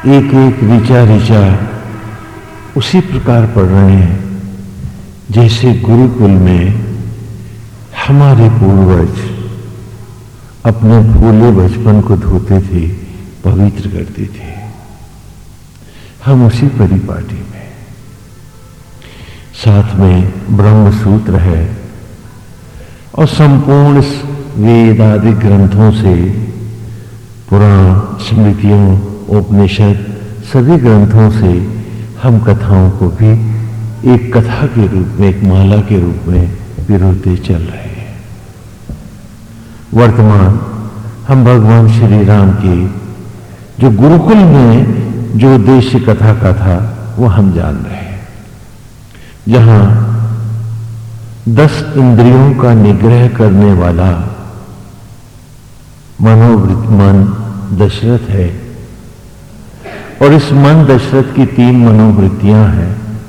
एक एक ऋचा ऋचा उसी प्रकार पढ़ रहे हैं, जैसे गुरुकुल में हमारे पूर्वज अपने फूले बचपन को धोते थे, पवित्र करते थे। हम उसी परिपाटी में। साथ में ब्रह्म सूत्र है और संपूर्ण वेद आदि ग्रंथों से पुराण स्मृतियों उपनिषद सभी ग्रंथों से हम कथाओं को भी एक कथा के रूप में, एक माला के रूप में पिरोते चल रहे हैं। वर्तमान हम भगवान श्री राम के जो गुरुकुल में जो उद्देश्य कथा का था, वो हम जान रहे हैं। जहाँ दस इंद्रियों का निग्रह करने वाला मनोवृत्त मन दशरथ है और इस मन दशरथ की तीन मनोवृत्तियाँ हैं,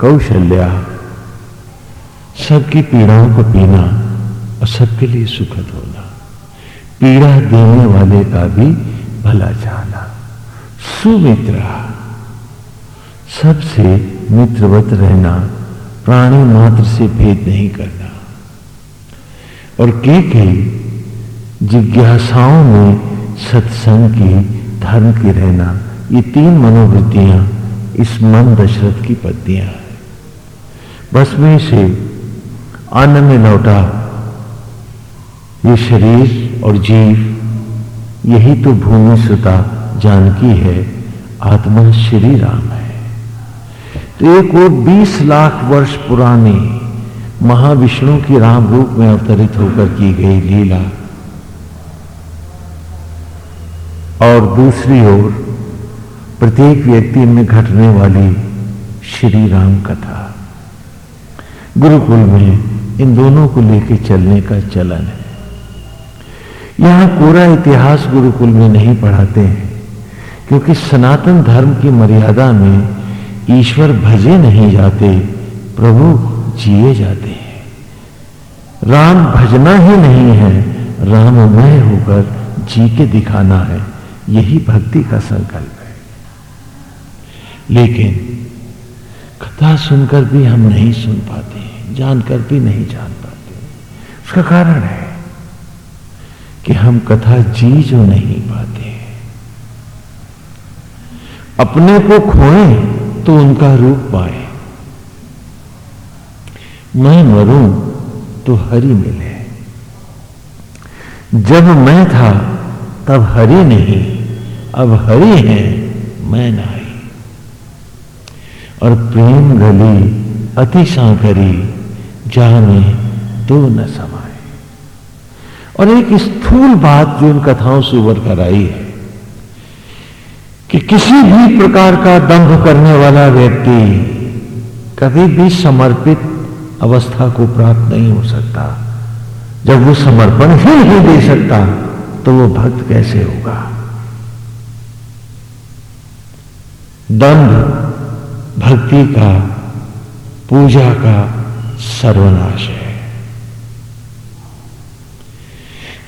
कौशल्या, सबकी पीड़ाओं को पीना और सबके लिए सुखद होना। पीड़ा देने वाले का भी भला चाहना सुमित्र, सबसे मित्रवत रहना, प्राणी मात्र से भेद नहीं करना। और के कई जिज्ञासाओं में सत्संग की धर्म की रहना। ये तीन मनोवृत्तियाँ इस मन दशरथ की पत्तियाँ हैं। बस में से अन्न में लौटा, ये शरीर और जीव, यही तो भूमि सुता जानकी है, आत्मा श्री राम है। तो एक वो 20 लाख वर्ष पुरानी महाविष्णु की राम रूप में अवतरित होकर की गई लीला, और दूसरी ओर प्रत्येक व्यक्ति में घटने वाली श्री राम कथा। गुरुकुल में इन दोनों को लेकर चलने का चलन है। यहाँ पूरा इतिहास गुरुकुल में नहीं पढ़ाते हैं, क्योंकि सनातन धर्म की मर्यादा में ईश्वर भजे नहीं जाते, प्रभु जिए जाते हैं। राम भजना ही नहीं है, राममय होकर जी के दिखाना है, यही भक्ति का संकल्प। लेकिन कथा सुनकर भी हम नहीं सुन पाते, जानकर भी नहीं जान पाते। उसका कारण है कि हम कथा जी जो नहीं पाते। अपने को खोए तो उनका रूप पाए। मैं मरूं तो हरि मिले। जब मैं था तब हरि नहीं, अब हरि है, मैं नहीं और प्रेम गली अति सांकरी जाने तो न समाए और एक स्थूल बात जो इन कथाओं से उभर कर आई है कि किसी भी प्रकार का दंभ करने वाला व्यक्ति कभी भी समर्पित अवस्था को प्राप्त नहीं हो सकता। जब वो समर्पण ही नहीं दे सकता तो वो भक्त कैसे होगा? दंभ भक्ति का, पूजा का सर्वनाश है।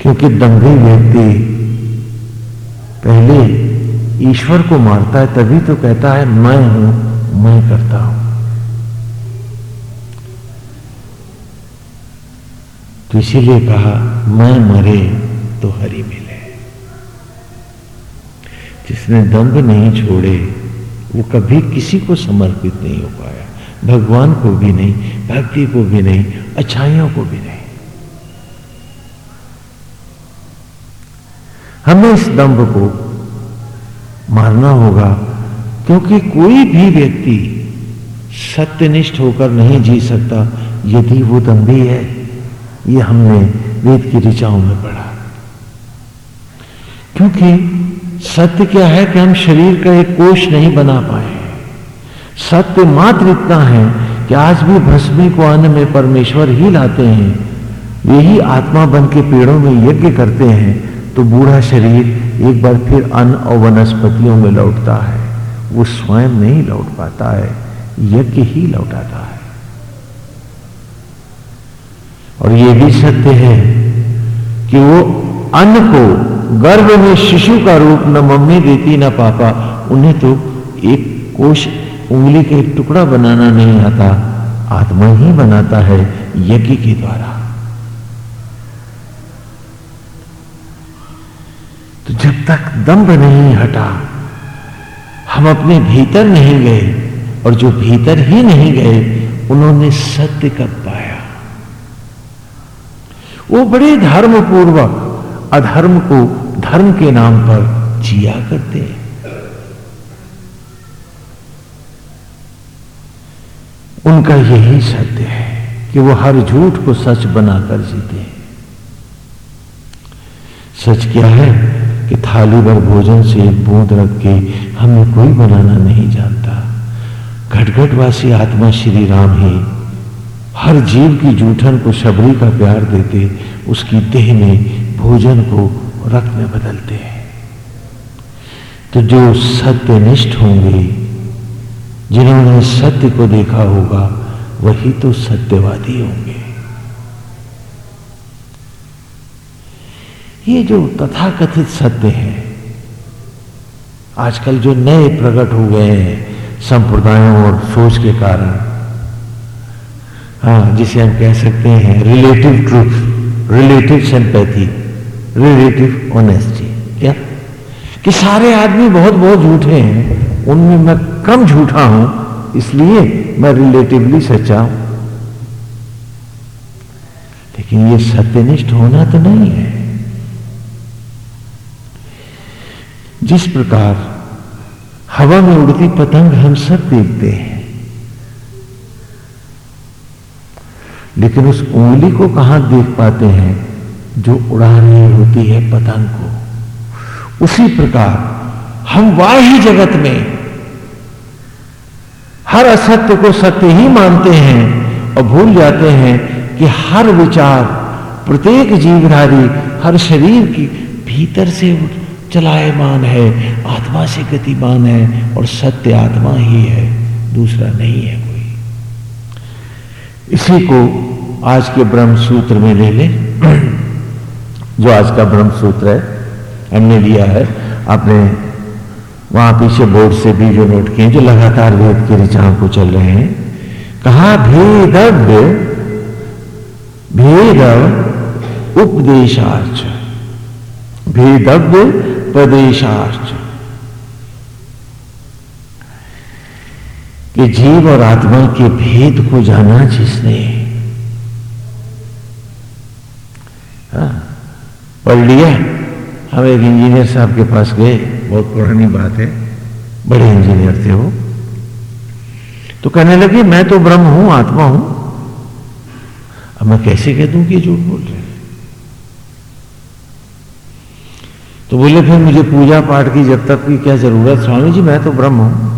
क्योंकि दंभी व्यक्ति पहले ईश्वर को मारता है, तभी तो कहता है, मैं हूँ, मैं करता हूँ। तो इसीलिए कहा, मैं मरे तो हरि मिले। जिसने दंभ नहीं छोड़े वो कभी किसी को समर्पित नहीं हो पाया। भगवान को भी नहीं, भक्ति को भी नहीं, अच्छाइयों को भी नहीं। हमें इस दंभ को मारना होगा क्योंकि कोई भी व्यक्ति सत्यनिष्ठ होकर नहीं जी सकता, यदि वो दंभी है, ये हमने वेद की ऋचाओं में पढ़ा। क्योंकि सत्य क्या है कि हम शरीर का एक कोष नहीं बना पाए? सत्य मात्र इतना है कि आज भी भस्मी को अन्न में परमेश्वर ही लाते हैं। यही आत्मा बन के पेड़ों में यज्ञ करते हैं तो बूढ़ा शरीर एक बार फिर अन्न और वनस्पतियों में लौटता है। वो स्वयं नहीं लौट पाता है, यज्ञ ही लौटाता है। और ये भी सत्य है कि वो अन्न को गर्भ में शिशु का रूप न मम्मी देती, न पापा। उन्हें तो एक कोश उंगली के टुकड़ा बनाना नहीं आता, आत्मा ही बनाता है यज्ञ के द्वारा। तो जब तक दम्भ नहीं हटा, हम अपने भीतर नहीं गए, और जो भीतर ही नहीं गए, उन्होंने सत्य कब पाया? वो बड़े धर्म पूर्वक अधर्म को धर्म के नाम पर जिया करते हैं। उनका यही सत्य है कि वो हर झूठ को सच बनाकर जीते हैं। सच क्या है कि थाली भर भोजन से एक बूंद रख के हमें कोई बनाना नहीं जानता। घटघटवासी आत्मा श्री राम ही हर जीव की जूठन को शबरी का प्यार देते, उसकी देह में भोजन को रक्त में बदलते हैं। तो जो सत्यनिष्ठ होंगे, जिन्होंने सत्य को देखा होगा, वही तो सत्यवादी होंगे। ये जो तथाकथित सत्य है, आजकल जो नए प्रकट हो गए हैं, संप्रदायों और सोच के कारण हाँ जिसे हम कह सकते हैं relative truth relative sympathy relative honesty क्या कि सारे आदमी बहुत बहुत झूठे हैं, उनमें मैं कम झूठा हूँ, इसलिए मैं रिलेटिवली सच्चा हूँ। लेकिन ये सत्यनिष्ठ होना तो नहीं है। जिस प्रकार हवा में उड़ती पतंग हम सब देखते हैं, लेकिन उस उंगली को कहाँ देख पाते हैं? जो उड़ा रही होती है पतंग को। उसी प्रकार हम वाही जगत में हर असत्य को सत्य ही मानते हैं और भूल जाते हैं कि हर विचार प्रत्येक जीवधारी हर शरीर की भीतर से चलायमान है, आत्मा से गतिमान है और सत्य आत्मा ही है, दूसरा नहीं है कोई। इसी को आज के ब्रह्म सूत्र में ले ले। जो आज का ब्रह्म सूत्र है हमने लिया है। आपने वहाँ पीछे बोर्ड से भी जो नोट किए जो लगातार वेद की ऋचाओं को चल रहे हैं कहा भेदव्य भेद उपदेशार्च भेदव्य प्रदेशार्च। कि जीव और आत्मा के भेद को जाना जिसने हाँ, पढ़ लिया। हम एक इंजीनियर साहब के पास गए। बहुत पुरानी बात है। बड़े इंजीनियर थे वो। तो कहने लगे मैं तो ब्रह्म हूँ आत्मा हूँ। अब मैं कैसे कह दूँ कि झूठ बोल रहे तो बोले फिर मुझे पूजा पाठ की जब तक की क्या ज़रूरत? स्वामी जी मैं तो ब्रह्म हूँ।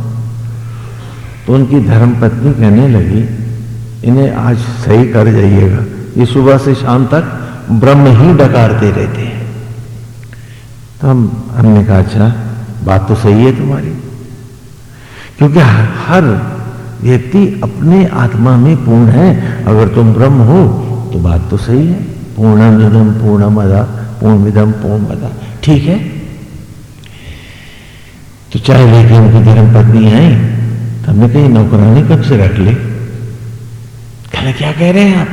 तो उनकी धर्म पत्नी कहने लगी इन्हें आज सही कर जाइएगा। ये सुबह से शाम तक ब्रह्म ही डकारते रहते हैं। तो हम, हमने कहा अच्छा बात तो सही है तुम्हारी। क्योंकि हर व्यक्ति अपने आत्मा में पूर्ण है। अगर तुम ब्रह्म हो तो बात तो सही है। पूर्ण निधम पूर्ण मदा, पूर्ण विधम, पूर्ण मदा। ठीक है? तो चाहे लेके उनकी धर्म पत्नी आई तो हमने कहीं नौकरानी कब से रख ले? कहना, क्या कह रहे हैं आप?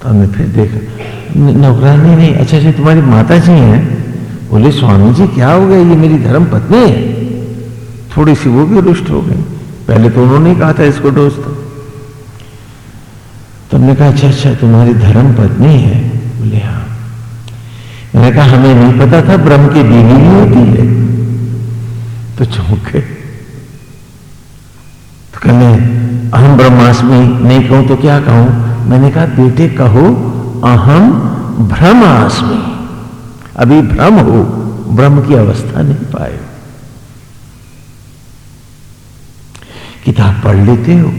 तो हमने फिर देखा नौकरानी नहीं अच्छा अच्छा तुम्हारी माता जी हैं। बोले स्वामी जी क्या हो गया? ये मेरी धर्म पत्नी है। थोड़ी सी वो भी रुष्ट हो गई। पहले तो उन्होंने कहा था इसको दोस्त तो हमने कहा अच्छा अच्छा तुम्हारी धर्म पत्नी है। बोले हाँ। मैंने कहा, हमें नहीं पता था ब्रह्म की बीवी भी होती है। तो चौंके तो कहने, अहम ब्रह्मास्मि नहीं कहूँ तो क्या कहूँ? मैंने कहा, बेटे, कहो अहम भ्रम आसमी अभी भ्रम हो ब्रह्म की अवस्था नहीं पाए। किताब पढ़ लेते हो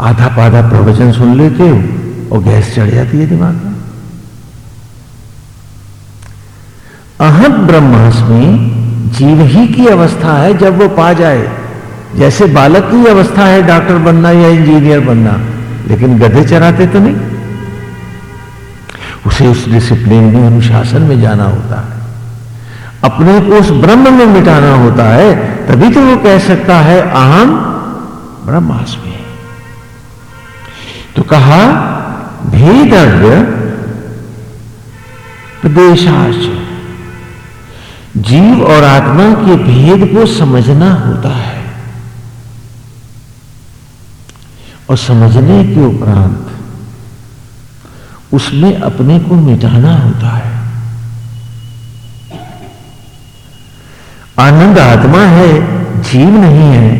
आधा पाधा प्रवचन सुन लेते हो, और गैस चढ़ जाती है दिमाग में। अहम ब्रह्मास्मि, जीव ही की अवस्था है जब वो पा जाए। जैसे बालक की अवस्था है, डॉक्टर बनना या इंजीनियर बनना। लेकिन गधे चराते तो नहीं। उसे उस डिसिप्लिन में अनुशासन में जाना होता है। अपने को उस ब्रह्म में मिटाना होता है, तभी तो वो कह सकता है, अहम ब्रह्मास्मि। तो कहा, भेदव्य प्रदेशाच। जीव और आत्मा के भेद को समझना होता है। और समझने के उपरांत उसमें अपने को मिटाना होता है। आनंद आत्मा है, जीव नहीं है,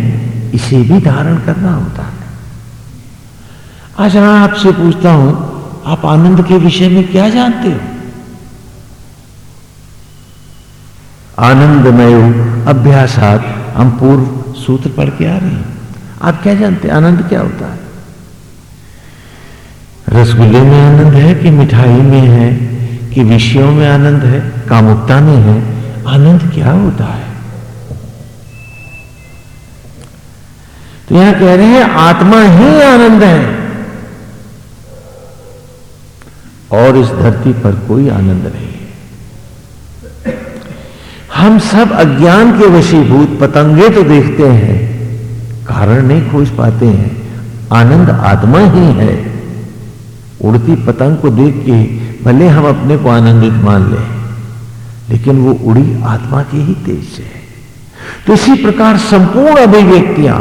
इसे भी धारण करना होता है। आज मैं आपसे पूछता हूँ, आप आनंद के विषय में क्या जानते हो? आनंदमय अभ्यासात हम पूर्व सूत्र पढ़ के आ रहे हैं। आप क्या जानते हैं आनंद क्या होता है? रसगुल्ले में आनंद है कि मिठाई में है, कि विषयों में आनंद है, कामुकता में है? आनंद क्या होता है? तो यहाँ कह रहे हैं, आत्मा ही आनंद है। और इस धरती पर कोई आनंद नहीं हम सब अज्ञान के वशीभूत पतंगे तो देखते हैं, कारण नहीं खोज पाते हैं। आनंद आत्मा ही है। उड़ती पतंग को देख के भले हम अपने को आनंदित मान लें, लेकिन वो उड़ी आत्मा के ही तेज से है। तो इसी प्रकार संपूर्ण अभिव्यक्तियाँ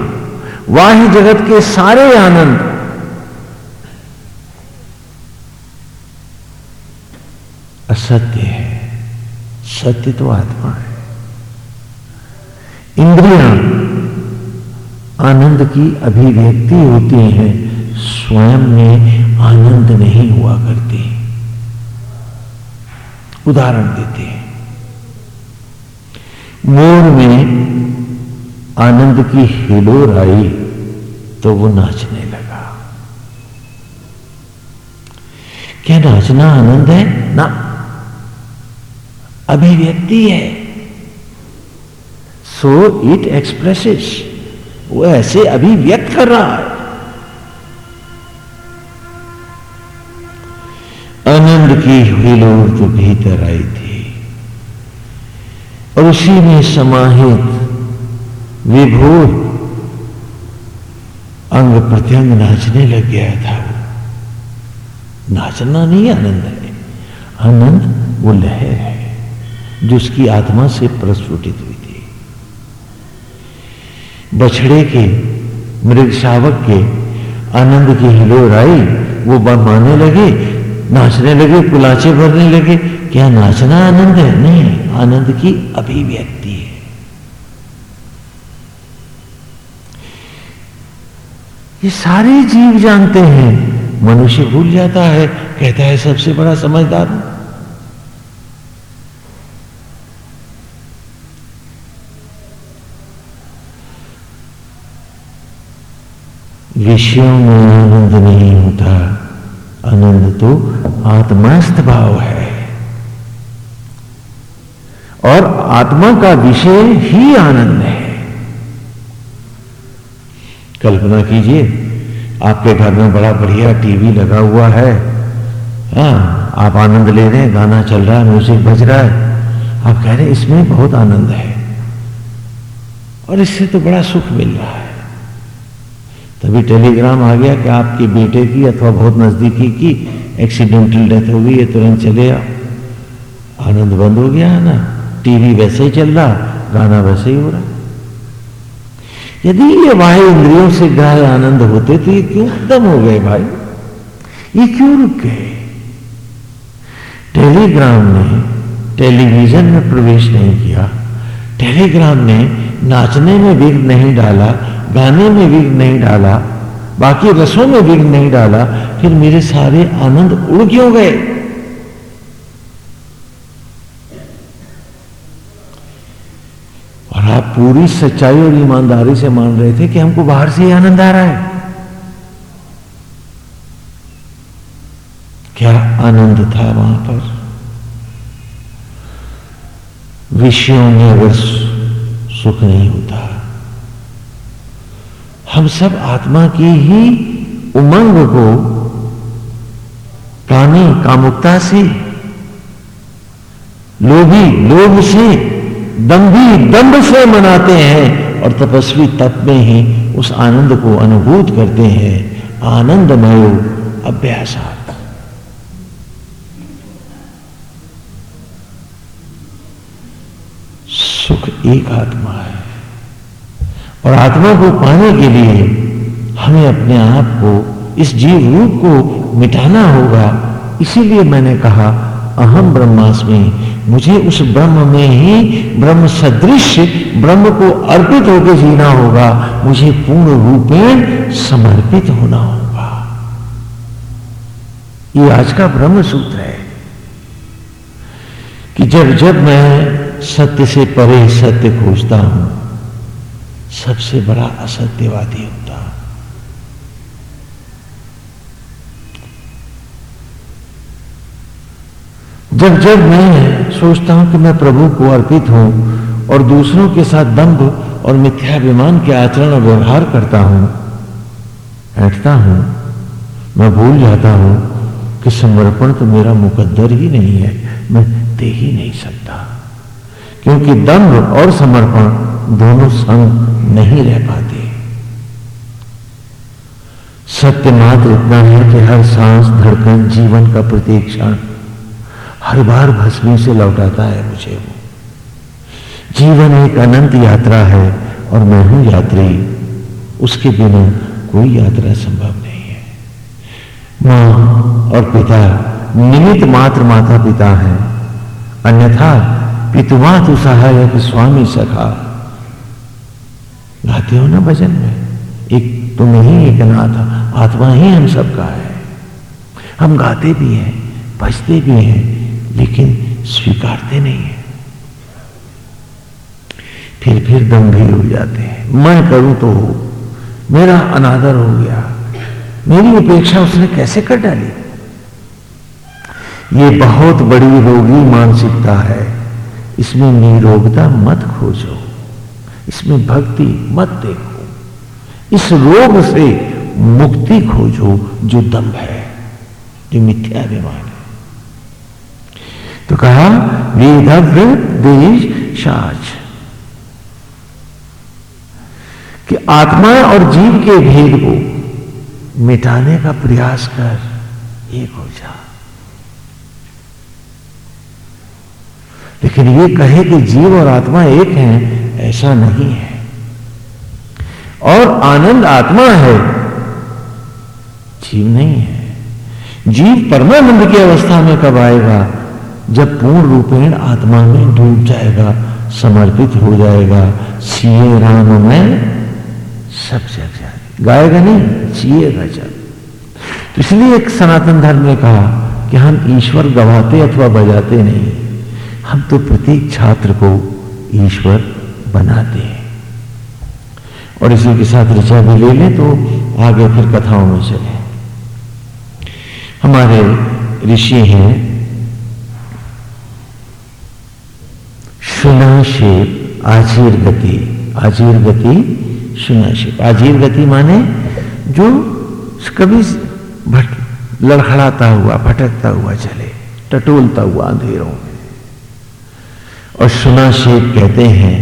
वाह्य जगत के सारे आनंद, असत्य है, सत्य तो आत्मा है। इंद्रियाँ आनंद की अभिव्यक्ति होती हैं स्वयं में आनंद नहीं हुआ करती उदाहरण देते हैं। मोर में आनंद की हिलोर आई तो वो नाचने लगा। क्या नाचना आनंद है? ना। अभिव्यक्ति है। सो इट एक्सप्रेसेस वो ऐसे अभिव्यक्त कर रहा है। की हिलोर तो भीतर आई थी। और उसी में समाहित विभोर अंग प्रत्यंग नाचने लग गया था। वो नाचना नहीं आनंद है। आनंद वो लहर है, जो उसकी आत्मा से प्रस्फुटित हुई थी। बछड़े के मृग शावक के आनंद की हिलोर आई, वो माने लगे नाचने लगे, कुलाचे भरने लगे। क्या नाचना आनंद है? नहीं, आनंद की अभिव्यक्ति है। ये सारे जीव जानते हैं। मनुष्य भूल जाता है, कहता है, सबसे बड़ा समझदार विषयों में आनंद नहीं होता। आनंद तो आत्मास्थ भाव है। और आत्मा का विषय ही आनंद है। कल्पना कीजिए, आपके घर में बड़ा बढ़िया टीवी लगा हुआ है। हाँ आप आनंद ले रहे हैं, गाना चल रहा है, म्यूज़िक बज रहा है। आप कह रहे हैं, इसमें बहुत आनंद है। और इससे तो बड़ा सुख मिल रहा है। तभी टेलीग्राम आ गया कि आपके बेटे की अथवा बहुत नजदीकी की एक्सीडेंटल डेथ हो गई है तुरंत चले आओ। आनंद बंद हो गया, है ना? टीवी वैसे ही चल रहा, गाना वैसे ही हो रहा। यदि ये वायु इंद्रियों से ग्रह आनंद होते तो ये क्यों खत्म हो गए भाई? ये क्यों रुक? गए टेलीग्राम ने टेलीविज़न में प्रवेश नहीं किया। टेलीग्राम ने नाचने में विघ्न नहीं डाला गाने में विघ्न नहीं डाला, बाकी रसों में विघ्न नहीं डाला, फिर मेरे सारे आनंद उड़ क्यों गए? और आप पूरी सच्चाई और ईमानदारी से मान रहे थे कि हमको बाहर से ही आनंद आ रहा है। क्या आनंद था वहाँ पर? विषयों में अगर सुख नहीं होता। हम सब आत्मा की ही उमंग को प्राणी कामुकता से, लोभी लोभ से, दम्भी दम्भ से मनाते हैं और तपस्वी तप में ही उस आनंद को अनुभूत करते हैं। आनंदमय अभ्यास सुख एक आत्मा और आत्मा को पाने के लिए हमें अपने आप को, इस जीव रूप को मिटाना होगा। इसीलिए मैंने कहा, अहम ब्रह्मास्मि, मुझे उस ब्रह्म में ही ब्रह्म सदृश ब्रह्म को अर्पित होकर जीना होगा। मुझे पूर्ण रूपेण समर्पित होना होगा। ये आज का ब्रह्म सूत्र है कि जब जब मैं सत्य से परे सत्य खोजता हूँ सबसे बड़ा असत्यवादी होता। जब जब मैं सोचता हूँ कि मैं प्रभु को अर्पित हूँ और दूसरों के साथ दंभ और मिथ्याभिमान के आचरण और व्यवहार करता हूँ, बैठता हूँ, मैं भूल जाता हूँ कि समर्पण तो मेरा मुकद्दर ही नहीं है, मैं दे ही नहीं सकता। क्योंकि दंभ और समर्पण दोनों संग नहीं रह पाते। सत्य मात्र इतना है कि हर सांस, धड़कन, जीवन का प्रत्येक क्षण हर बार भस्मी से लौटाता है मुझे वो। जीवन एक अनंत यात्रा है और मैं हूँ यात्री। उसके बिना कोई यात्रा संभव नहीं है। माँ और पिता निमित मात्र माता पिता है। अन्यथा पितुमात सहायक स्वामी सखा गाते हो ना भजन में? एक तुम ही एक नाथ आत्मा ही हम सबका है। हम गाते भी हैं भजते भी हैं, लेकिन स्वीकारते नहीं है। फिर फिर दम भी हो जाते हैं। मैं करूँ तो हो, मेरा अनादर हो गया। मेरी उपेक्षा उसने कैसे कर डाली? ये बहुत बड़ी रोगी मानसिकता है। इसमें निरोगता मत खोजो। इसमें भक्ति मत देखो। इस रोग से मुक्ति खोजो जो दम्भ है, जो मिथ्या मिथ्याभिमान है। तो कहा वेदव्य देश शाच कि आत्मा और जीव के भेद को मिटाने का प्रयास कर, एक हो जा। लेकिन ये कहे कि जीव और आत्मा एक हैं ऐसा नहीं है। और आनंद आत्मा है, जीव नहीं है। जीव परमानंद की अवस्था में कब आएगा? जब पूर्ण रूपेण आत्मा में डूब जाएगा, समर्पित हो जाएगा। सीए राम में सब जग जाए गाएगा नहीं जिएगा जब तो इसलिए एक सनातन धर्म ने कहा कि हम ईश्वर गवाते अथवा बजाते नहीं। हम तो प्रत्येक छात्र को ईश्वर बनाते हैं। और इसी के साथ ऋचा भी ले लें तो आगे फिर कथाओं में चले। हमारे ऋषि हैं सुनाशेप आजीर गति आजीर गति सुनाशेप आजीर गति माने जो कभी भट, लड़खड़ाता हुआ, भटकता हुआ चले, टटोलता हुआ अंधेरों में। और सुनाशेप कहते हैं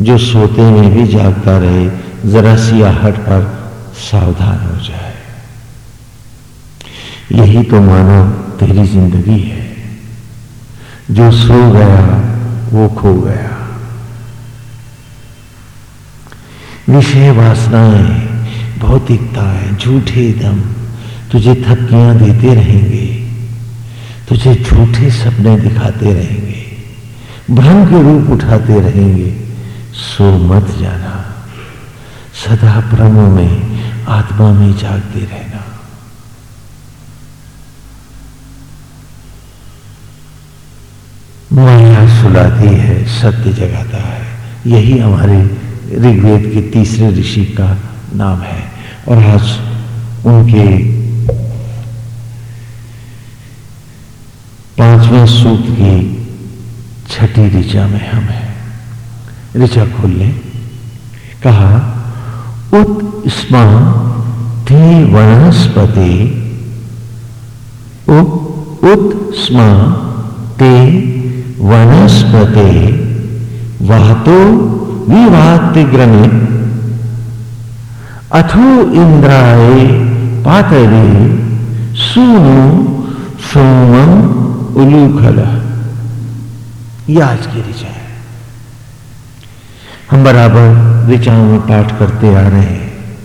जो सोते में भी जागता रहे, जरा सी आहट पर सावधान हो जाए। यही तो मानो तेरी ज़िंदगी है। जो सो गया, वो खो गया। विषय वासनाएँ भौतिकता है झूठे दम, तुझे थपकियाँ देते रहेंगे। तुझे झूठे सपने दिखाते रहेंगे। भ्रम के रूप उठाते रहेंगे। सो मत जाना। सदा ब्रह्म में, आत्मा में जागते रहना। माया सुलाती है, सत्य जगाता है। यही हमारे ऋग्वेद के तीसरे ऋषि का नाम है। और आज उनके पाँचवें सूत्र की छठी ऋचा में हम हैं। ऋचा खोल लें कहा, उत स्मा थे वनस्पति। उत स्मा ते वनस्पते। वाहतो विवातिग्रमे। अथो इंद्राय पातरे। सुनो सोमम उलूखल। ये आज की ऋचा। हम बराबर ऋचाओं में पाठ करते आ रहे हैं।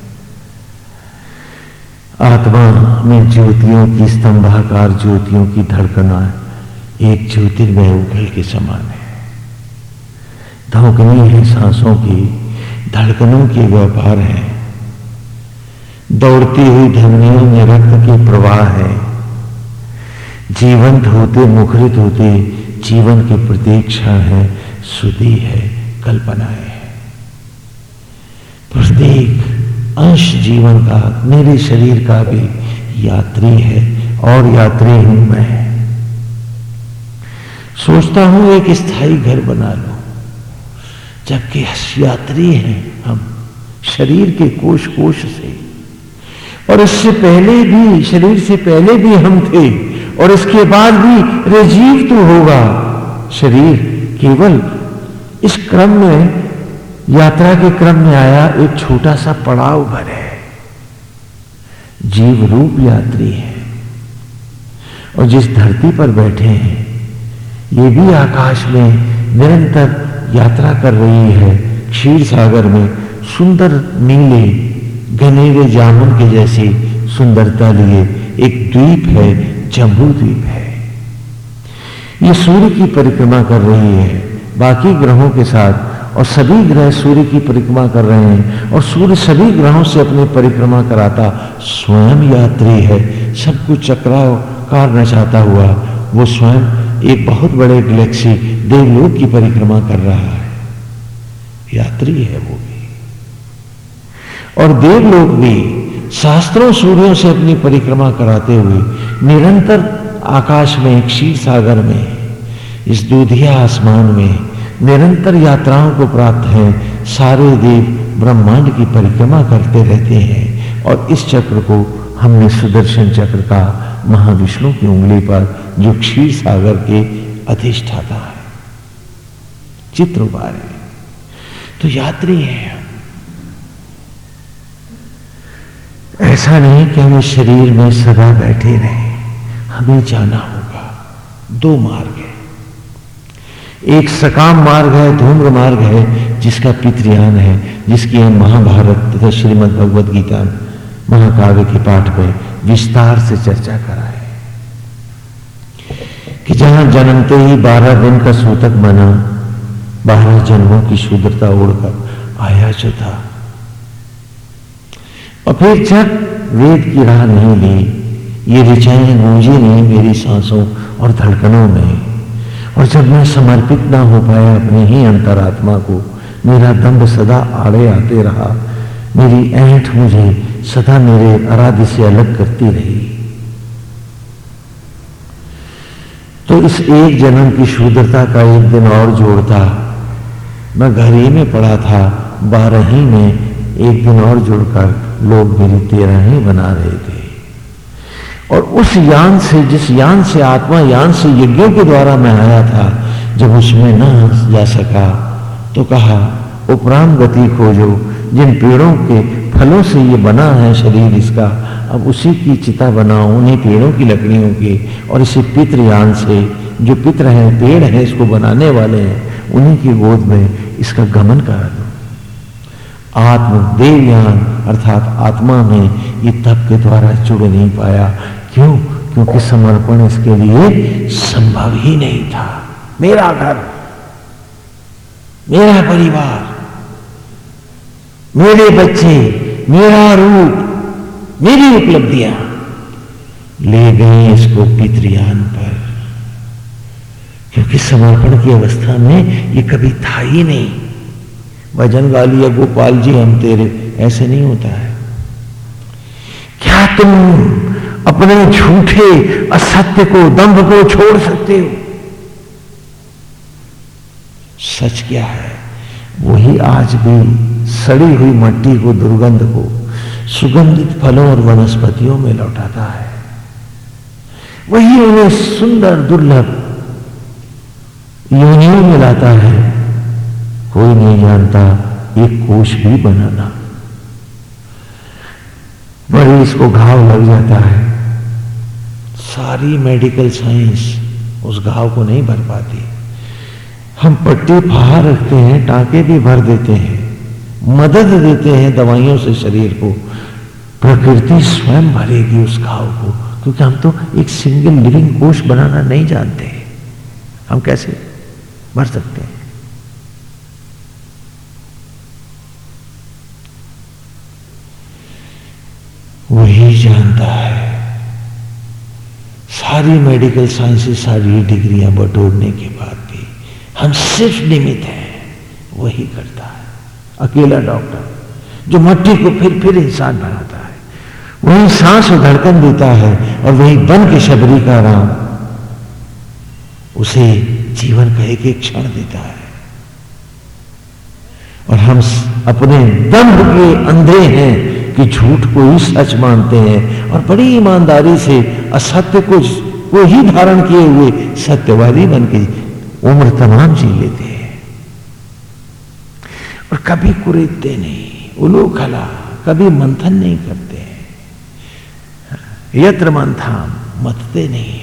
आत्मा में ज्योतियों की स्तंभाकार ज्योतियों की धड़कना एक ज्योतिर्मय उखल के समान है। धोकनी है सांसों की, धड़कनों के व्यापार है। दौड़ती हुई धमनियों में रक्त के प्रवाह है। जीवंत होते, मुखरित होते, जीवन की प्रतीक्षा है, सुधी है, कल्पनाएँ है। प्रत्येक अंश जीवन का, मेरे शरीर का भी यात्री है और यात्री हूँ मैं। सोचता हूँ एक स्थायी घर बना लो। जबकि यात्री हैं हम, शरीर के कोश कोश से। और इससे पहले भी, शरीर से पहले भी हम थे, और इसके बाद भी रजीव तो होगा। शरीर केवल इस क्रम में यात्रा के क्रम में आया, एक छोटा सा पड़ाव भर है। जीव रूप यात्री है। और जिस धरती पर बैठे हैं, ये भी आकाश में निरंतर यात्रा कर रही है। क्षीर सागर में सुंदर नीले, घनेरे जामुन के जैसी सुंदरता लिए एक द्वीप है, जम्बू द्वीप है। ये सूर्य की परिक्रमा कर रही है। बाकी ग्रहों के साथ और सभी ग्रह सूर्य की परिक्रमा कर रहे हैं और सूर्य सभी ग्रहों से अपनी परिक्रमा कराता स्वयं यात्री है। सब कुछ चक्राव कार नचाता हुआ, वो स्वयं एक बहुत बड़े गैलेक्सी देवलोक की परिक्रमा कर रहा है। यात्री है वो भी। और देवलोक भी शास्त्रों सूर्यों से अपनी परिक्रमा कराते हुए निरंतर आकाश में क्षीर सागर में, इस दूधिया आसमान में निरंतर यात्राओं को प्राप्त हैं। सारे देव ब्रह्मांड की परिक्रमा करते रहते हैं और इस चक्र को हमने सुदर्शन चक्र का महाविष्णु की उंगली पर जो क्षीर सागर के अधिष्ठाता है। चित्र उबारे तो यात्री है ऐसा नहीं कि हमें शरीर में सदा बैठे रहे। हमें जाना होगा। दो मार्ग एक सकाम मार्ग है, धूम्र मार्ग है, जिसका पितृयान है, जिसकी हम महाभारत तथा श्रीमद भगवद गीता महाकाव्य के पाठ में विस्तार से चर्चा करा है। कि जहाँ जन्मते ही बारह दिन का सूतक बना, बारह जन्मों की शुद्रता ओढ़कर आया जो था और फिर जब वेद की राह नहीं ली, ये ऋचाएँ गूंजी नहीं मेरी सांसों और धड़कनों में और जब मैं समर्पित ना हो पाया अपने ही अंतरात्मा को, मेरा दम्भ सदा आड़े आते रहा। मेरी ऐठ मुझे सदा मेरे आराध्य से अलग करती रही। तो इस एक जन्म की शूद्रता का एक दिन और जोड़ता। मैं घर ही में पड़ा था, बारह ही में एक दिन और जुड़कर लोग मेरी तेरह ही बना रहे थे। और उस यान से, जिस यान से आत्मा, यान से यज्ञों के द्वारा मैं आया था, जब उसमें न जा सका तो कहा उपराम गति खोजो, जिन पेड़ों के फलों से ये बना है शरीर इसका, अब उसी की चिता बनाओ, उन्हीं पेड़ों की लकड़ियों के, और इसे पितृयान से, जो पित्र हैं, पेड़ हैं, इसको बनाने वाले हैं, उन्हीं की गोद में इसका गमन करा दो। आत्म, देवयान, अर्थात आत्मा में ये तप के द्वारा जुड़ नहीं पाया। क्यों? क्योंकि समर्पण इसके लिए संभव ही नहीं था। मेरा घर, मेरा परिवार, मेरे बच्चे, मेरा रूप, मेरी उपलब्धियाँ ले गए इसको पितृयान पर। क्योंकि समर्पण की अवस्था में ये कभी था ही नहीं। भजन गा या गोपाल जी, हम तेरे, ऐसे नहीं होता है। तुम अपने झूठे असत्य को, दंभ को छोड़ सकते हो। सच क्या है? वही आज भी सड़ी हुई मट्टी को, दुर्गंध को सुगंधित फलों और वनस्पतियों में लौटाता है। वही उन्हें सुंदर, दुर्लभ योनियों में लाता है। कोई नहीं जानता एक कोष भी बनाना बड़ी इसको घाव लग जाता है। सारी मेडिकल साइंस उस घाव को नहीं भर पाती। हम पट्टी फाहा रखते हैं, टाके भी भर देते हैं, मदद देते हैं दवाइयों से शरीर को। प्रकृति स्वयं भरेगी उस घाव को, क्योंकि हम तो एक सिंगल लिविंग कोष बनाना नहीं जानते। हम कैसे भर सकते हैं? वही जानता है। सारी मेडिकल साइंसेस सारी डिग्रियाँ बटोरने के बाद भी हम सिर्फ़ निमित हैं, वही करता है। अकेला डॉक्टर जो मट्टी को फिर फिर इंसान बनाता है। वही सांस और धड़कन देता है और वही बन के शबरी का राम, उसे जीवन का एक एक क्षण देता है। और हम अपने दम्भ के अंधे हैं कि झूठ को ही सच मानते हैं और बड़ी ईमानदारी से असत्य को को ही धारण किए हुए सत्यवादी बन के उम्र तमाम जी लेते हैं। और कभी कुरेदते नहीं, उलो खला, कभी मंथन नहीं करते हैं। यत्र मंथाम मतते नहीं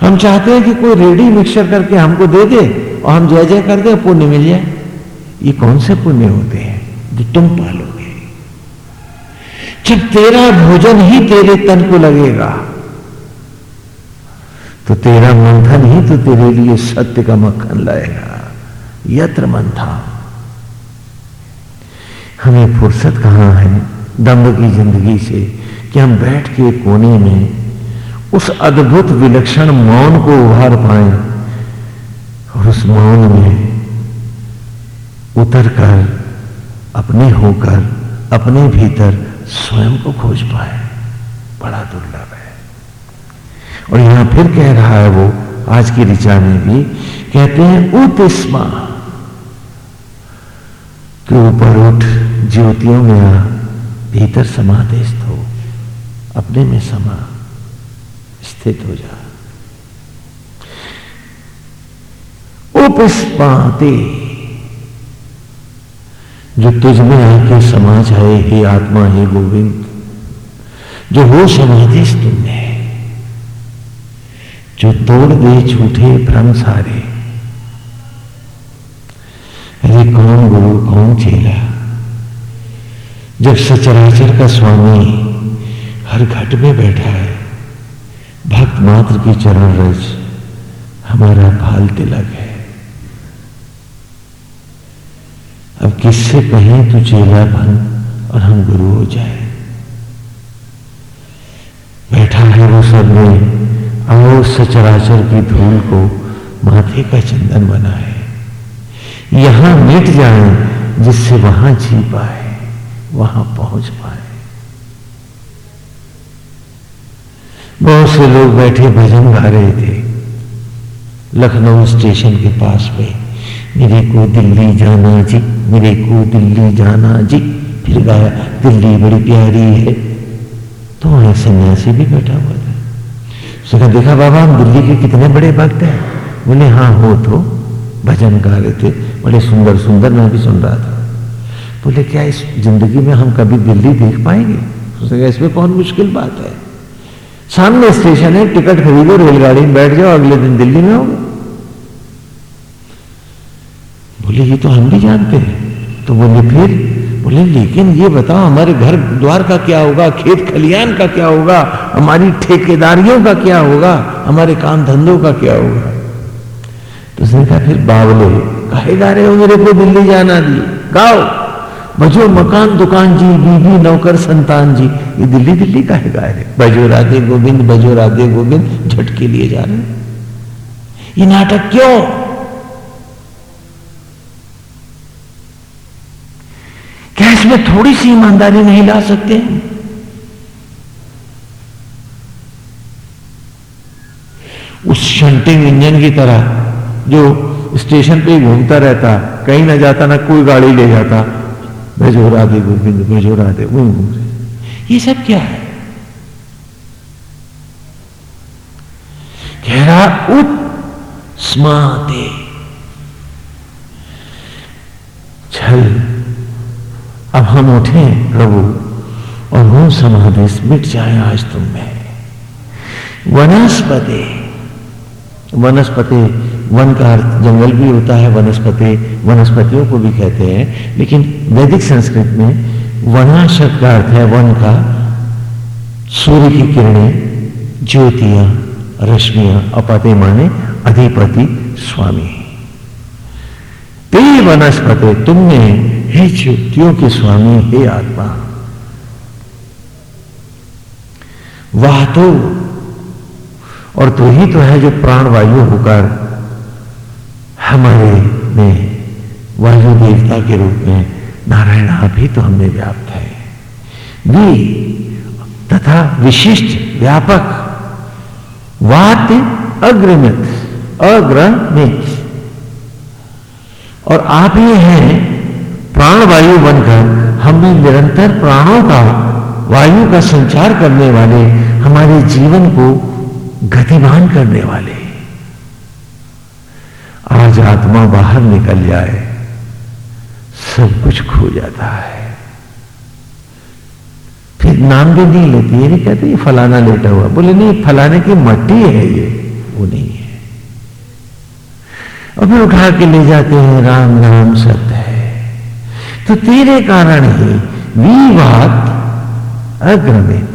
हम चाहते हैं कि कोई रेडी मिक्सर करके हमको दे दे और हम जय जय कर दे, पुण्य मिल जाए। ये कौन से पुण्य होते हैं? जो तुम पालोगे। जब तेरा भोजन ही तेरे तन को लगेगा। तो तेरा मंथन ही तो तेरे लिए सत्य का मक्खन लाएगा यत्र मंथा हमें फुर्सत कहाँ है दम्भ की ज़िंदगी से कि हम बैठ के कोने में उस अद्भुत विलक्षण मौन को उभार पाए और उस मौन में उतर कर अपने होकर, अपने भीतर स्वयं को खोज पाए, बड़ा दुर्लभ है। और यहाँ फिर कह रहा है वो, आज की ऋचा में भी, कहते हैं उतिस्मा के ऊपर उठ, ज्योतियों में आ, भीतर समाधिस्थ हो अपने में समा, स्थित हो जा। उपस्पाते जो तुझ में आके समाज है, हे आत्मा, हे गोविंद। जो हो समाधि तुमने। जो तोड़ दे झूठे भ्रम सारे। अरे कौन गुरु, कौन चेला? जब सचराचर का स्वामी हर घट में बैठा है, भक्त मात्र की चरण रज, हमारा भाल तिलक है। अब किससे कहें तू चेला बन और हम गुरु हो जाए? बैठा है वो सब में आओ सचराचर की धूल को माथे का चंदन बनाए। यहाँ मिट जाए जिससे वहाँ जी पाए, वहाँ पहुँच पाए। बहुत से लोग बैठे भजन गा रहे थे। लखनऊ स्टेशन के पास में मेरे को दिल्ली जाना जी मेरे को दिल्ली जाना जी। फिर गाया, दिल्ली बड़ी प्यारी है। तो वहाँ सन्यासी भी बैठा हुआ था। उसने देखा बाबा, हम दिल्ली के कितने बड़े भक्त हैं। बोले हाँ हो तो। भजन गा रहे थे। बड़े सुंदर सुंदर, मैं भी सुन रहा था। बोले, क्या इस ज़िंदगी में हम कभी दिल्ली देख पाएँगे? उसने कहा, इसमें कौन मुश्किल बात है? सामने स्टेशन है, टिकट खरीदो, रेलगाड़ी में बैठ जाओ, अगले दिन दिल्ली में होगे बोले ये तो हम भी जानते हैं। तो बोले फिर बोले लेकिन ये बताओ, हमारे घर द्वार का क्या होगा, खेत खलियान का क्या होगा, हमारी ठेकेदारियों का क्या होगा, हमारे काम धंधों का क्या होगा? तो उसने कहा, फिर बावले, कहे गा रहे हो मेरे को दिल्ली जाना दी। गाओ, बजो मकान दुकान जी बीबी नौकर, संतान जी। ये दिल्ली दिल्ली का है गाय बजो राधे गोविंद, बजो राधे गोविंद, झटके लिए जा रहे ये नाटक क्यों? इसमें थोड़ी सी ईमानदारी नहीं ला सकते। उस शंटिंग इंजन की तरह जो स्टेशन पे घूमता रहता, कहीं ना जाता, ना कोई गाड़ी ले जाता भेजो राधे गोविंद भेजो राधे ये सब क्या है? कह रहा, उत स्माते चल अब हम उठे, प्रभु, और वो समाधि मिट जाए आज तुम में। वनस्पति। वनस्पति, वन का अर्थ जंगल भी होता है, वनस्पति, वनस्पतियों को भी कहते हैं, लेकिन वैदिक संस्कृत में वना शब्द का अर्थ है, वन का सूर्य की किरणें, ज्योतियाँ, रश्मियाँ, अपते माने अधिपति स्वामी। ते वनस्पति, तुमने हे ज्योतियों के स्वामी, हे आत्मा। वाह तो और तू ही तो है जो प्राणवायु होकर हमारे में वायु देवता के रूप में नारायण आप ही तो हमें व्याप्त है। वी तथा विशिष्ट व्यापक वात्य अग्रमित अग्रमित। और आप ही हैं प्राणवायु बनकर हमें निरंतर प्राणों का, वायु का संचार करने वाले, हमारे जीवन को गतिमान करने वाले। आज आत्मा बाहर निकल जाए, सब कुछ खो जाता है। फिर नाम भी नहीं लेती है कहते ये फलाना लेटा हुआ। बोले, नहीं, फलाने की मट्टी है ये, वो नहीं है। और फिर उठा के ले जाते हैं, राम राम, सत्य है। तो तेरे कारण ही विवाद अग्रमित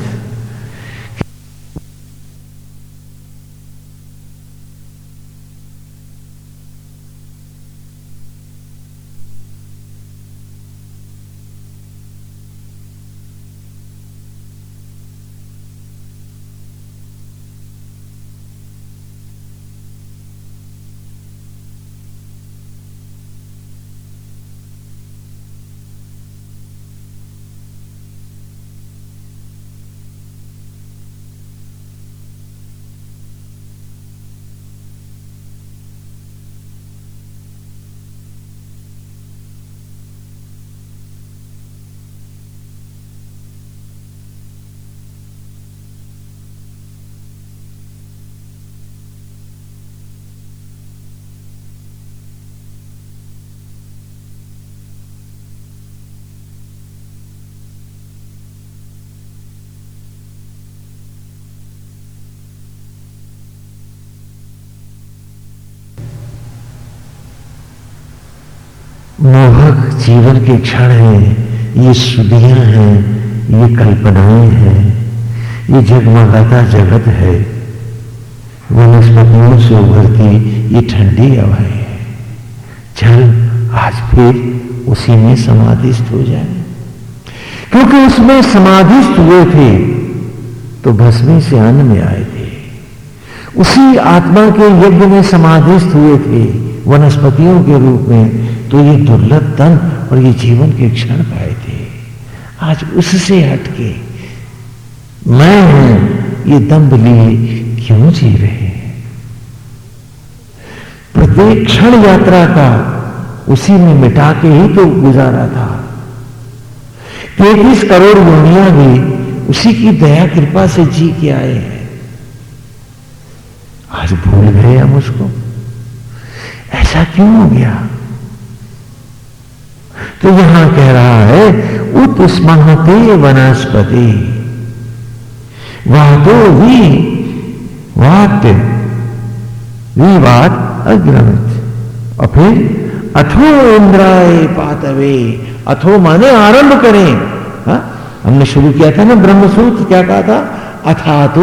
मोहक जीवन के क्षण हैं, ये सुधियाँ हैं, ये कल्पनाएँ हैं, ये जगमगाता जगत है। वनस्पतियों से उभरती ये ठंडी हवाएँ है। चल आज फिर उसी में समाधिस्थ हो जाए। क्योंकि उसमें समाधिस्थ हुए थे तो भस्मी से अन्न में आए थे। उसी आत्मा के यज्ञ में समाधिस्थ हुए थे, वनस्पतियों के रूप में तो ये दुर्लभ तन और ये जीवन के क्षण पाए थे। आज उससे हटके मैं हूँ, ये दम्भ लिए क्यों जी रहे हैं? प्रत्येक क्षण यात्रा का उसी में मिटा के ही तो गुजारा था। तैतीस करोड़ योनिया भी उसी की दया कृपा से जी के आए हैं। आज भूल गए हम उसको। ऐसा क्यों हो गया? तो यहाँ कह रहा है उत्स्महते वनस्पति। तो वी वाक्य विवाद अग्रमित। और फिर, अथो इंद्राय पातवे, अथो माने आरंभ करें। हा? हमने शुरू किया था ना ब्रह्म सूत्र क्या कहा था? अथा तो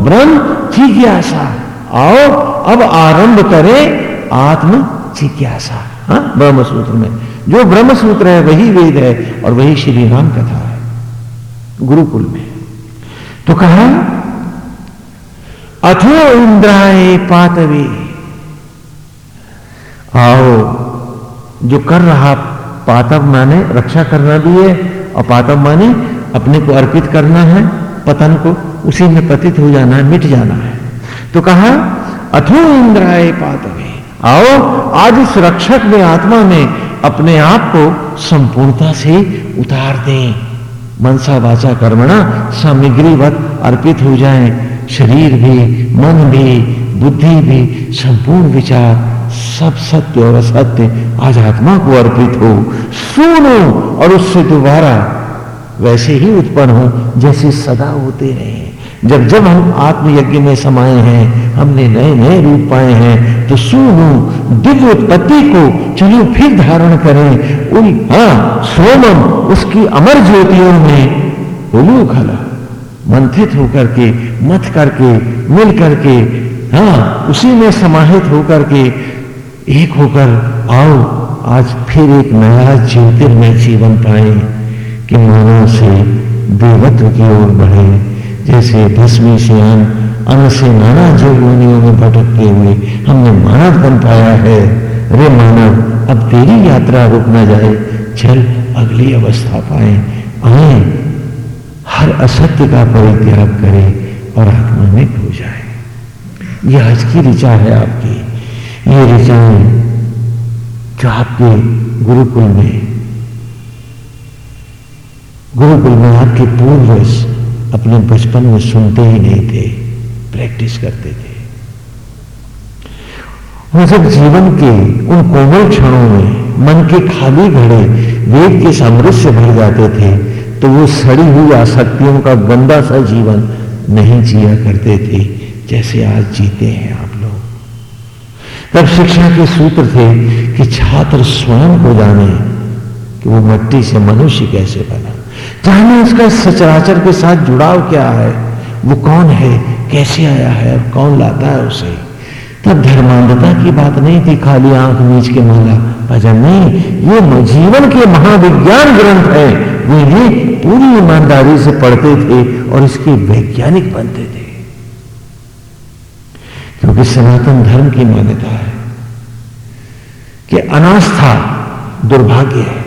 ब्रह्म जिज्ञासा। आओ, अब आरंभ करें आत्म जिज्ञासा। हाँ ब्रह्म सूत्र में। जो ब्रह्म सूत्र है, वही वेद है और वही श्री राम कथा है, गुरुकुल में। तो कहा, अथो इंद्राए पातवे। आओ, जो कर रहा पातव माने, रक्षा करना भी है और पातव माने, अपने को अर्पित करना है, पतन को, उसी में पतित हो जाना है, मिट जाना है। तो कहा, अथो इंद्राए पातवे। आओ, आज इस रक्षक में आत्मा में अपने आप को संपूर्णता से उतार दें। मनसा वाचा कर्मणा सामग्रीवत अर्पित हो जाएँ। शरीर भी, मन भी, बुद्धि भी, संपूर्ण विचार, सब सत्य और असत्य आज आत्मा को अर्पित हो। सुनो और उससे दोबारा वैसे ही उत्पन्न हो, जैसे सदा होते रहे। जब जब हम आत्मयज्ञ में समाये हैं, हमने नए नए रूप पाए हैं तो सुनो दिव्य उत्पत्ति को चलो फिर धारण करें। उन हाँ सोमम, उसकी अमर ज्योतियों में उलू खला, मंथित होकर के, मत करके, मिल करके हाँ उसी में समाहित होकर के, एक होकर आओ, आज फिर एक नया ज्योतिर्मय जीवन पाए, कि मानव से देवत्व की ओर बढ़े। जैसे भस्मी से अन अन्न से नाना जो योनियों में भटकते हुए हमने मानव बन पाया है। रे मानव, अब तेरी यात्रा रुक न जाए। चल, अगली अवस्था पाए। आए हर असत्य का परित्याग करे और आत्मा में खो जाए। यह आज की ऋचा है आपकी। ये ऋचाएँ जो आपके गुरुकुल में गुरुकुल में आपके पूर्वज अपने बचपन में सुनते ही नहीं थे। प्रैक्टिस करते थे। वो जब जीवन के उन कोमल क्षणों में मन के खाली घड़े वेद के समृद्ध से भर जाते थे तो वो सड़ी हुई आसक्तियों का गंदा सा जीवन नहीं जिया करते थे, जैसे आज जीते हैं आप लोग। तब शिक्षा के सूत्र थे कि छात्र स्वयं को जाने कि वो मट्टी से मनुष्य कैसे बना। जाने उसका सचराचर के साथ जुड़ाव क्या है? वो कौन है? कैसे आया है? और कौन लाता है उसे? तब धर्मांधता की बात नहीं थी, खाली आँख नीच के माला। भजन नहीं, ये जीवन के महाविज्ञान ग्रंथ है। वो ये पूरी ईमानदारी से पढ़ते थे और इसके वैज्ञानिक बनते थे। क्योंकि सनातन धर्म की मान्यता है कि अनास्था दुर्भाग्य है।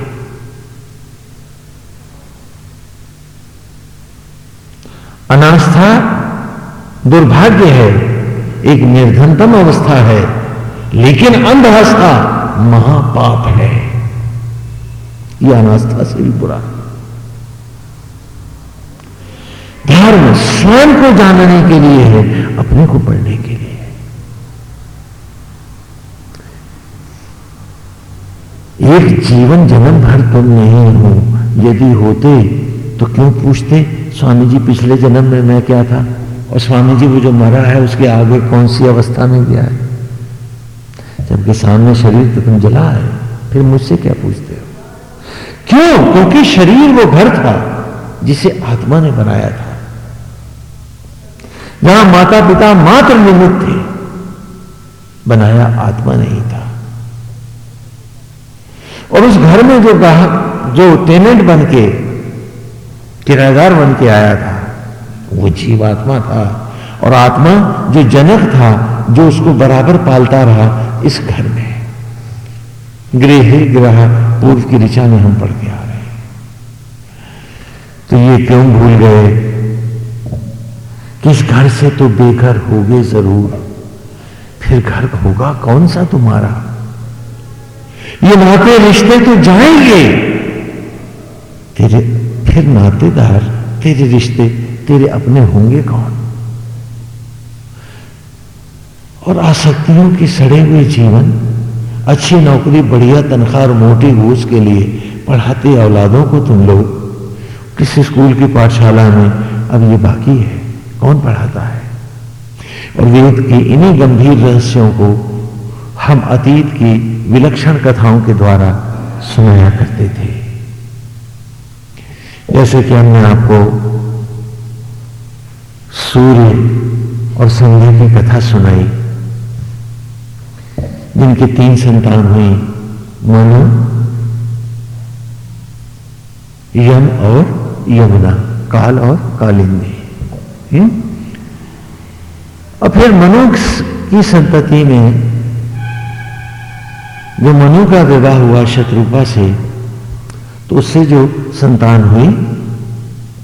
अनास्था दुर्भाग्य है, एक निर्धनतम अवस्था है, लेकिन अंधहस्था महापाप है। यह अनास्था से भी बुरा धर्म स्वयं को जानने के लिए है, अपने को पढ़ने के लिए एक जीवन जन्म भर तुम नहीं हो, यदि होते तो क्यों पूछते, स्वामी जी, पिछले जन्म में मैं क्या था? और स्वामी जी वो जो मरा है, उसके आगे कौन सी अवस्था में गया है? जबकि सामने शरीर तो तुम जला है, फिर मुझसे क्या पूछते हो? क्यों? क्योंकि शरीर वो घर था, जिसे आत्मा ने बनाया था। जहाँ माता पिता मात्र निमित्त थे, बनाया आत्मा नहीं था। और उस घर में जो ग्राहक, जो टेनेंट बन के किराएदार बन के आया था वो जीवात्मा था। और आत्मा जो जनक था, जो उसको बराबर पालता रहा इस घर में। गृह ग्रह पूर्व की ऋचा में हम पढ़ के आ रहे हैं। तो ये क्यों भूल गए? कि इस घर से तो बेघर हो गए ज़रूर। फिर घर होगा कौन सा तुम्हारा? ये नाते रिश्ते तो जाएँगे। तेरे, फिर नातेदार, तेरे रिश्ते तेरे अपने होंगे कौन? और आसक्तियों के सड़े हुए जीवन, अच्छी नौकरी, बढ़िया तनख्वाह और मोटी घूस के लिए पढ़ाते औलादों को तुम लोग किस स्कूल की पाठशाला में अब ये बाकी है। कौन पढ़ाता है? और वेद के इन्हीं गंभीर रहस्यों को हम अतीत की विलक्षण कथाओं के द्वारा सुनाया करते थे। जैसे कि हमने आपको सूर्य और संध्या की कथा सुनाई। जिनकी तीन संतान हुई, मनु, यम और यमुना, काल और कालिंदी। हम्म? और फिर मनु की संतति में, जो मनु का विवाह हुआ शत्रुपा से तो उससे जो संतान हुई,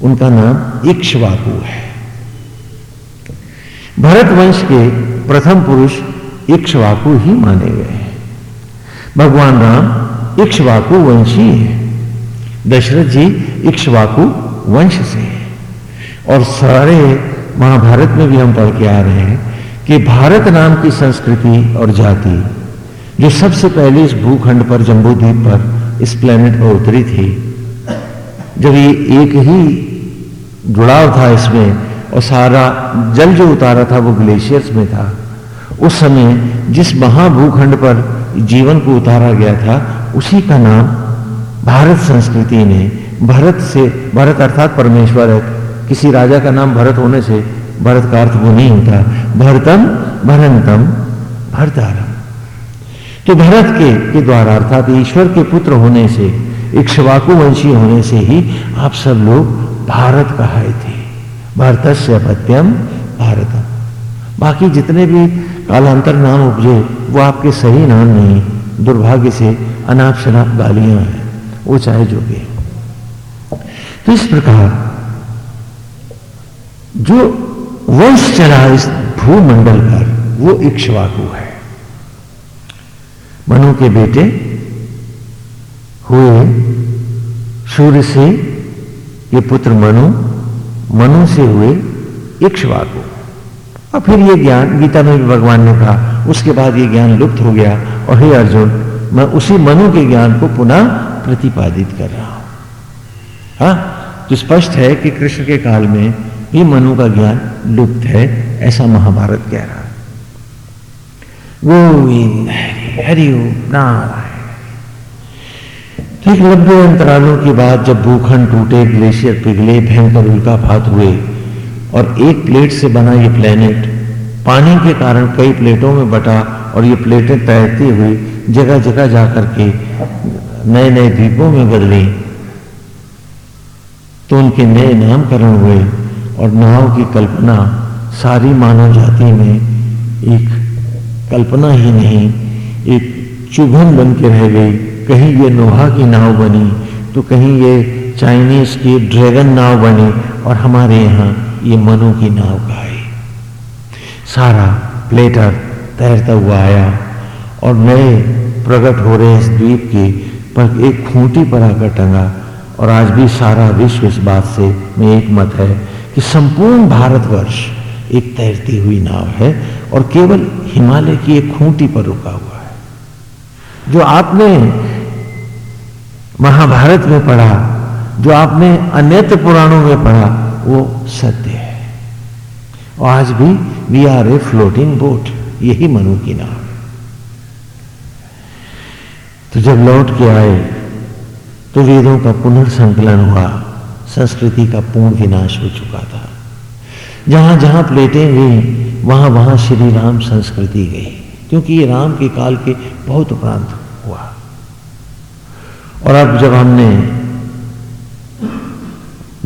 उनका नाम इक्ष्वाकु है। भरत वंश के प्रथम पुरुष इक्ष्वाकु ही माने गए हैं। भगवान राम इक्ष्वाकु वंशी है। दशरथ जी इक्ष्वाकु वंश से है। और सारे महाभारत में भी हम पढ़ के आ रहे हैं कि भारत नाम की संस्कृति और जाति, जो सबसे पहले इस भूखंड पर जम्बू द्वीप पर इस प्लेनेट पर उतरी थी, जब ये एक ही जुड़ाव था इसमें और सारा जल जो उतारा था वो ग्लेशियर्स में था। उस समय जिस महाभूखंड पर जीवन को उतारा गया था, उसी का नाम भारत संस्कृति ने भरत से, भरत अर्थात परमेश्वर है, किसी राजा का नाम भरत होने से भरत का अर्थ वो नहीं होता। भरतम, भरंतम, भरतारम। तो भरत के के द्वारा अर्थात ईश्वर के पुत्र होने से इक्ष्वाकु वंशी होने से ही आप सब लोग भारत कहाए थे। भारत से अपत्यम भारत। बाकी जितने भी कालांतर नाम उपजे, वो आपके सही नाम नहीं, दुर्भाग्य से अनाप शनाप गालियाँ हैं, वो चाहे जो भी तो इस प्रकार, जो वंश चला इस भूमंडल पर, वो इक्ष्वाकु है। मनु के बेटे हुए सूर्य से ये पुत्र मनु मनु से हुए इक्ष्वाकु और फिर ये ज्ञान, गीता में भी भगवान ने कहा, उसके बाद ये ज्ञान लुप्त हो गया और हे अर्जुन, मैं उसी मनु के ज्ञान को पुनः प्रतिपादित कर रहा हूँ। हा तो स्पष्ट है कि कृष्ण के काल में भी मनु का ज्ञान लुप्त है, ऐसा महाभारत कह रहा है। हरि हरि नारायण। ठीक लंबे अंतरालों के बाद जब भूखंड टूटे, ग्लेशियर पिघले, भयंकर उल्कापात हुए और एक प्लेट से बना ये प्लेनेट पानी के कारण कई प्लेटों में बटा और ये प्लेटें तैरती हुई जगह जगह जाकर के नए नए द्वीपों में बदली। तो उनके नए नामकरण हुए और नाव की कल्पना सारी मानव जाति में एक कल्पना ही नहीं, एक चुभन बन के रह गई। कहीं ये नोहा की नाव बनी तो कहीं ये चाइनीज़ की ड्रैगन नाव बनी और हमारे यहाँ ये मनु की नाव का आई। सारा प्लेटर तैरता हुआ आया और नए प्रकट हो रहे इस द्वीप की पर एक खूंटी पर आकर टंगा और आज भी सारा विश्व इस बात से में एक मत है कि संपूर्ण भारतवर्ष एक तैरती हुई नाव है और केवल हिमालय की एक खूंटी पर रुका हुआ है। जो आपने महाभारत में पढ़ा, जो आपने अन्यत्र पुराणों में पढ़ा, वो सत्य है। और आज भी we are a floating boat यही मनु की नाम तो जब लौट के आए तो वेदों का पुनर्संकलन हुआ, संस्कृति का पूर्ण विनाश हो चुका था। जहाँ जहाँ प्लेटें गई वहाँ वहाँ श्री राम संस्कृति गई, क्योंकि ये राम के काल के बहुत उपरांत और अब जब हमने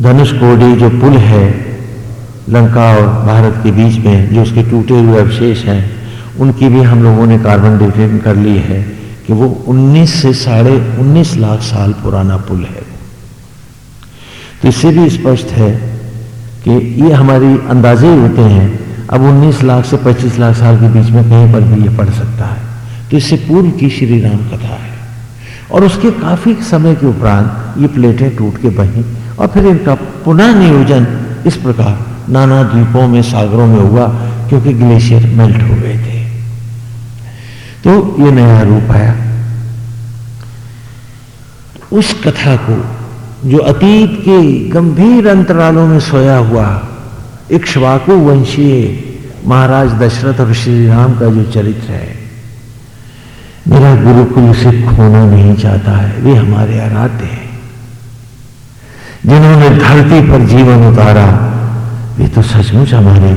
धनुष कोडी जो पुल है, लंका और भारत के बीच में, जो उसके टूटे हुए अवशेष हैं, उनकी भी हम लोगों ने कार्बन डेटिंग कर ली है कि वो 19 से साढ़े 19 लाख साल पुराना पुल है। तो इससे भी स्पष्ट है कि ये हमारी अंदाजे होते हैं, अब 19 लाख से 25 लाख साल के बीच में कहीं पर भी ये पड़ सकता है। तो इससे पूर्व की श्री राम कथा है। और उसके काफ़ी समय के उपरांत ये प्लेटें टूट के बही और फिर इनका पुनः नियोजन इस प्रकार नाना द्वीपों में, सागरों में हुआ, क्योंकि ग्लेशियर मेल्ट हो गए थे। तो ये नया रूप आया। उस कथा को, जो अतीत के गंभीर अंतरालों में सोया हुआ इक्ष्वाकु वंशीय महाराज दशरथ और श्री राम का जो चरित्र है मेरा गुरुकुल उसे खोना नहीं चाहता है। वे हमारे आराध्य हैं। जिन्होंने धरती पर जीवन उतारा, वे तो सचमुच हमारे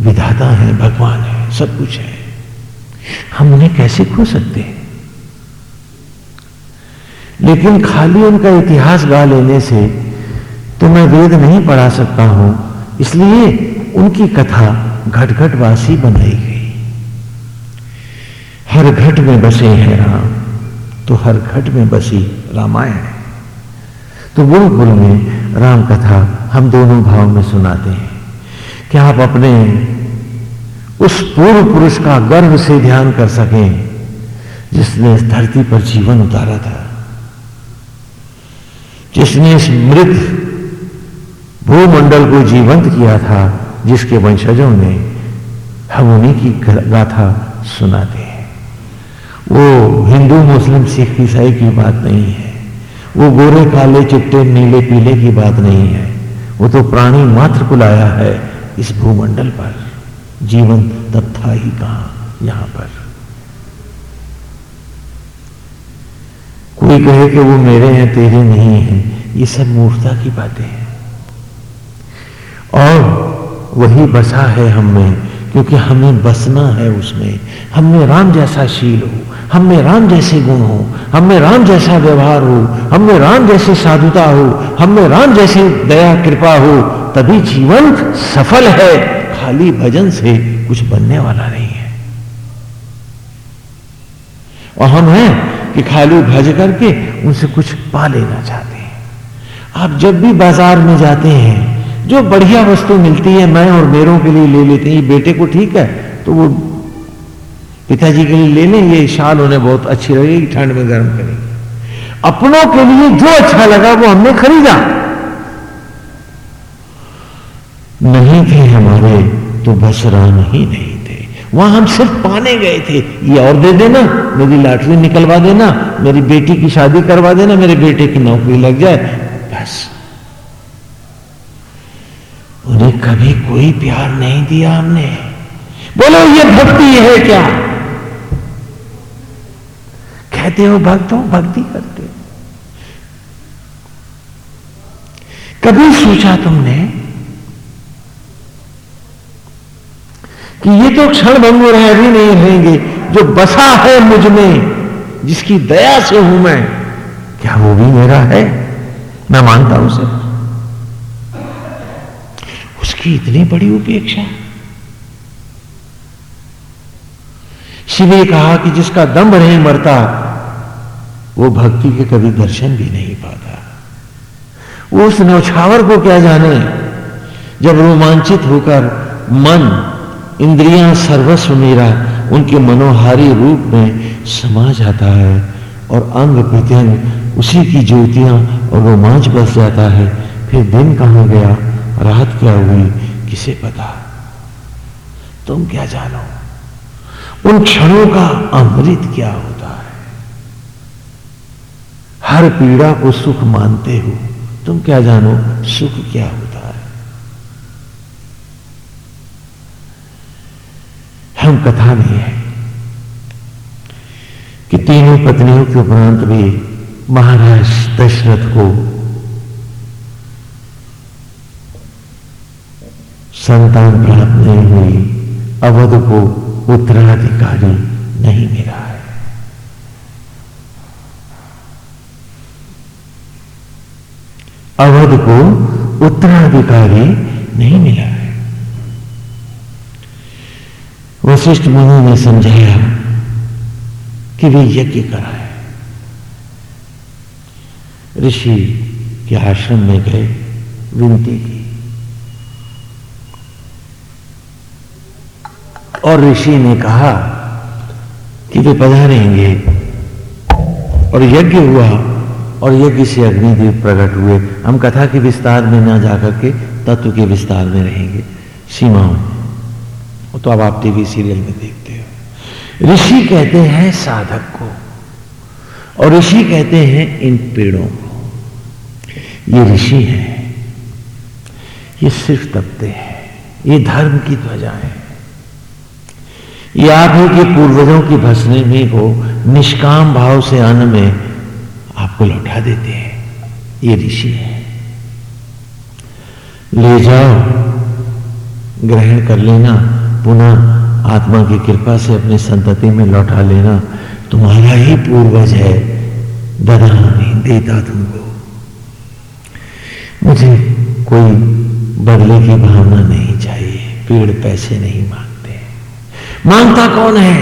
विधाता हैं, भगवान है, सब कुछ है। हम उन्हें कैसे खो सकते हैं? लेकिन खाली उनका इतिहास गा लेने से तो मैं वेद नहीं पढ़ा सकता हूँ, इसलिए उनकी कथा घटघटवासी बनाई गई। हर घट में बसे हैं राम। तो हर घट में बसी रामायण है। तो वो गुरु में राम कथा हम दोनों भाव में सुनाते हैं कि आप अपने उस पूर्व पुरुष का गर्व से ध्यान कर सकें जिसने इस धरती पर जीवन उतारा था। जिसने इस मृत भूमंडल को जीवंत किया था जिसके वंशजों ने हम उन्हीं की गाथा सुनाते हैं। वो हिंदू मुस्लिम सिख ईसाई की बात नहीं है। वो गोरे, काले, चिट्टे, नीले, पीले की बात नहीं है। वो तो प्राणी मात्र को लाया है इस भूमंडल पर। जीवन तब था ही कहा? यहाँ पर। कोई कहे कि वो मेरे हैं, तेरे नहीं हैं, ये सब मूर्खता की बातें हैं। और वही बसा है हम में क्योंकि हमें बसना है उसमें। हमें राम जैसा शील हो, हम में राम जैसे गुण हो, हम में राम जैसा व्यवहार हो, हम में राम जैसे साधुता हो, हम में राम जैसे दया, कृपा हो, तभी जीवन सफल है। खाली भजन से कुछ बनने वाला नहीं है। और हम हैं कि खाली भज करके उनसे कुछ पा लेना चाहते हैं। आप जब भी बाज़ार में जाते हैं जो बढ़िया वस्तु मिलती है, मैं और मेरों के लिए ले लेते हैं, ये बेटे को ठीक है तो वो पिताजी के लिए ले लें ये शाल उन्हें बहुत अच्छी लगेगी, ठंड में गर्म करेगी। अपनों के लिए जो अच्छा लगा, वो हमने खरीदा। नहीं थे हमारे तो बस राम ही नहीं थे वहाँ हम सिर्फ़ पाने गए थे, ये और दे देना, मेरी लॉटरी निकलवा देना, मेरी बेटी की शादी करवा देना, मेरे बेटे की नौकरी लग जाए, बस। उन्हें कभी कोई प्यार नहीं दिया हमने। बोलो, ये भक्ति है क्या? कहते हो, भक्त हो भक्ति करते हो। कभी सोचा तुमने कि ये तो क्षण भंगुर है भी नहीं रहेंगे, जो बसा है मुझमें, जिसकी दया से हूँ मैं, क्या वो भी मेरा है? मैं मानता हूँ उसे। उसकी इतनी बड़ी उपेक्षा? शिव ने कहा कि जिसका दम नहीं मरता, वो भक्ति के कभी दर्शन भी नहीं पाता। उस नौछावर को क्या जाने? जब रोमांचित होकर मन, इंद्रियाँ सर्वस्व मेरा, उनके मनोहारी रूप में समा जाता है और अंग प्रत्यंग उसी की ज्योतियाँ और रोमांच बस जाता है, फिर दिन कहाँ गया? रात क्या हुई? किसे पता? तुम क्या जानो? उन क्षणों का अमृत क्या होता है? हर पीड़ा को सुख मानते हो, तुम क्या जानो सुख क्या होता है? हम कथा नहीं है कि तीनों पत्नियों के उपरांत भी महाराज दशरथ को संतान प्राप्त नहीं हुई। अवध को उत्तराधिकारी नहीं मिला है। अवध को उत्तराधिकारी नहीं मिला है। वशिष्ठ मुनि ने समझाया कि वे यज्ञ कराए। ऋषि के आश्रम में गए, विनती की। और ऋषि ने कहा कि वे पधारेंगे। और यज्ञ हुआ और यज्ञ से अग्निदेव प्रकट हुए। हम कथा के विस्तार में ना जाकर के तत्व के विस्तार में रहेंगे। सीमाओं तो अब आप टीवी सीरियल में देखते हो। ऋषि कहते हैं साधक को। और ऋषि कहते हैं इन पेड़ों को। ये ऋषि हैं। ये सिर्फ़ तपते हैं। ये धर्म की ध्वजा है। ये ही के पूर्वजों की भसने में को निष्काम भाव से अन्न में आपको लौटा देते हैं। ये ऋषि है। ले जाओ, ग्रहण कर लेना, पुनः आत्मा की कृपा से अपनी संतति में लौटा लेना। तुम्हारा ही पूर्वज है नहीं देता तुमको। मुझे कोई बदले की भावना नहीं चाहिए, पेड़ पैसे नहीं मांग माँगता कौन है?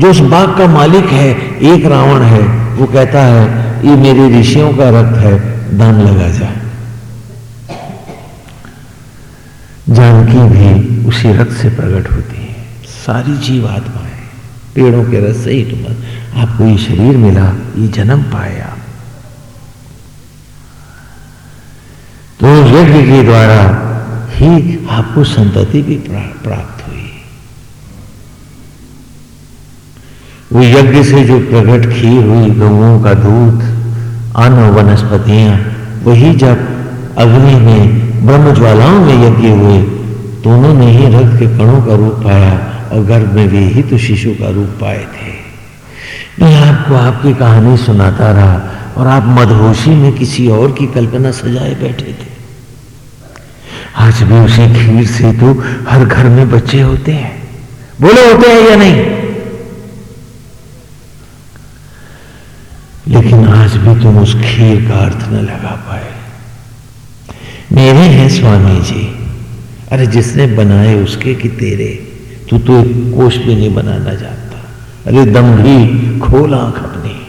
जो उस बाग का मालिक है, एक रावण है। वो कहता है, ये मेरे ऋषियों का रक्त है, दान लगा जाए जानकी भी उसी रक्त से प्रकट होती है। सारी जीव आत्माएँ पेड़ों के रस से ही तुम आपको ये शरीर मिला, ये जन्म पाया। तो यज्ञ के द्वारा ही आपको संतति भी प्राप्त वो यज्ञ से जो प्रकट खीर हुई गऊ का दूध अन्न वनस्पतियाँ, वही जब अग्नि में, ब्रह्म ज्वालाओं में यज्ञ हुए तो उन्होंने ही रक्त के कणों का रूप पाया और गर्भ में वे ही तो शिशु का रूप पाए थे। मैं आपको आपकी कहानी सुनाता रहा और आप मदहोशी में किसी और की कल्पना सजाए बैठे थे। आज भी उसी खीर से तो हर घर में बच्चे होते हैं। बोले, होते हैं या नहीं? लेकिन आज भी तुम उस खीर का अर्थ न लगा पाए। मेरे हैं स्वामी जी। अरे जिसने बनाए उसके कि तेरे? तू तो एक कोष भी नहीं बनाना जानता। अरे दमघी खोल आँख अपनी।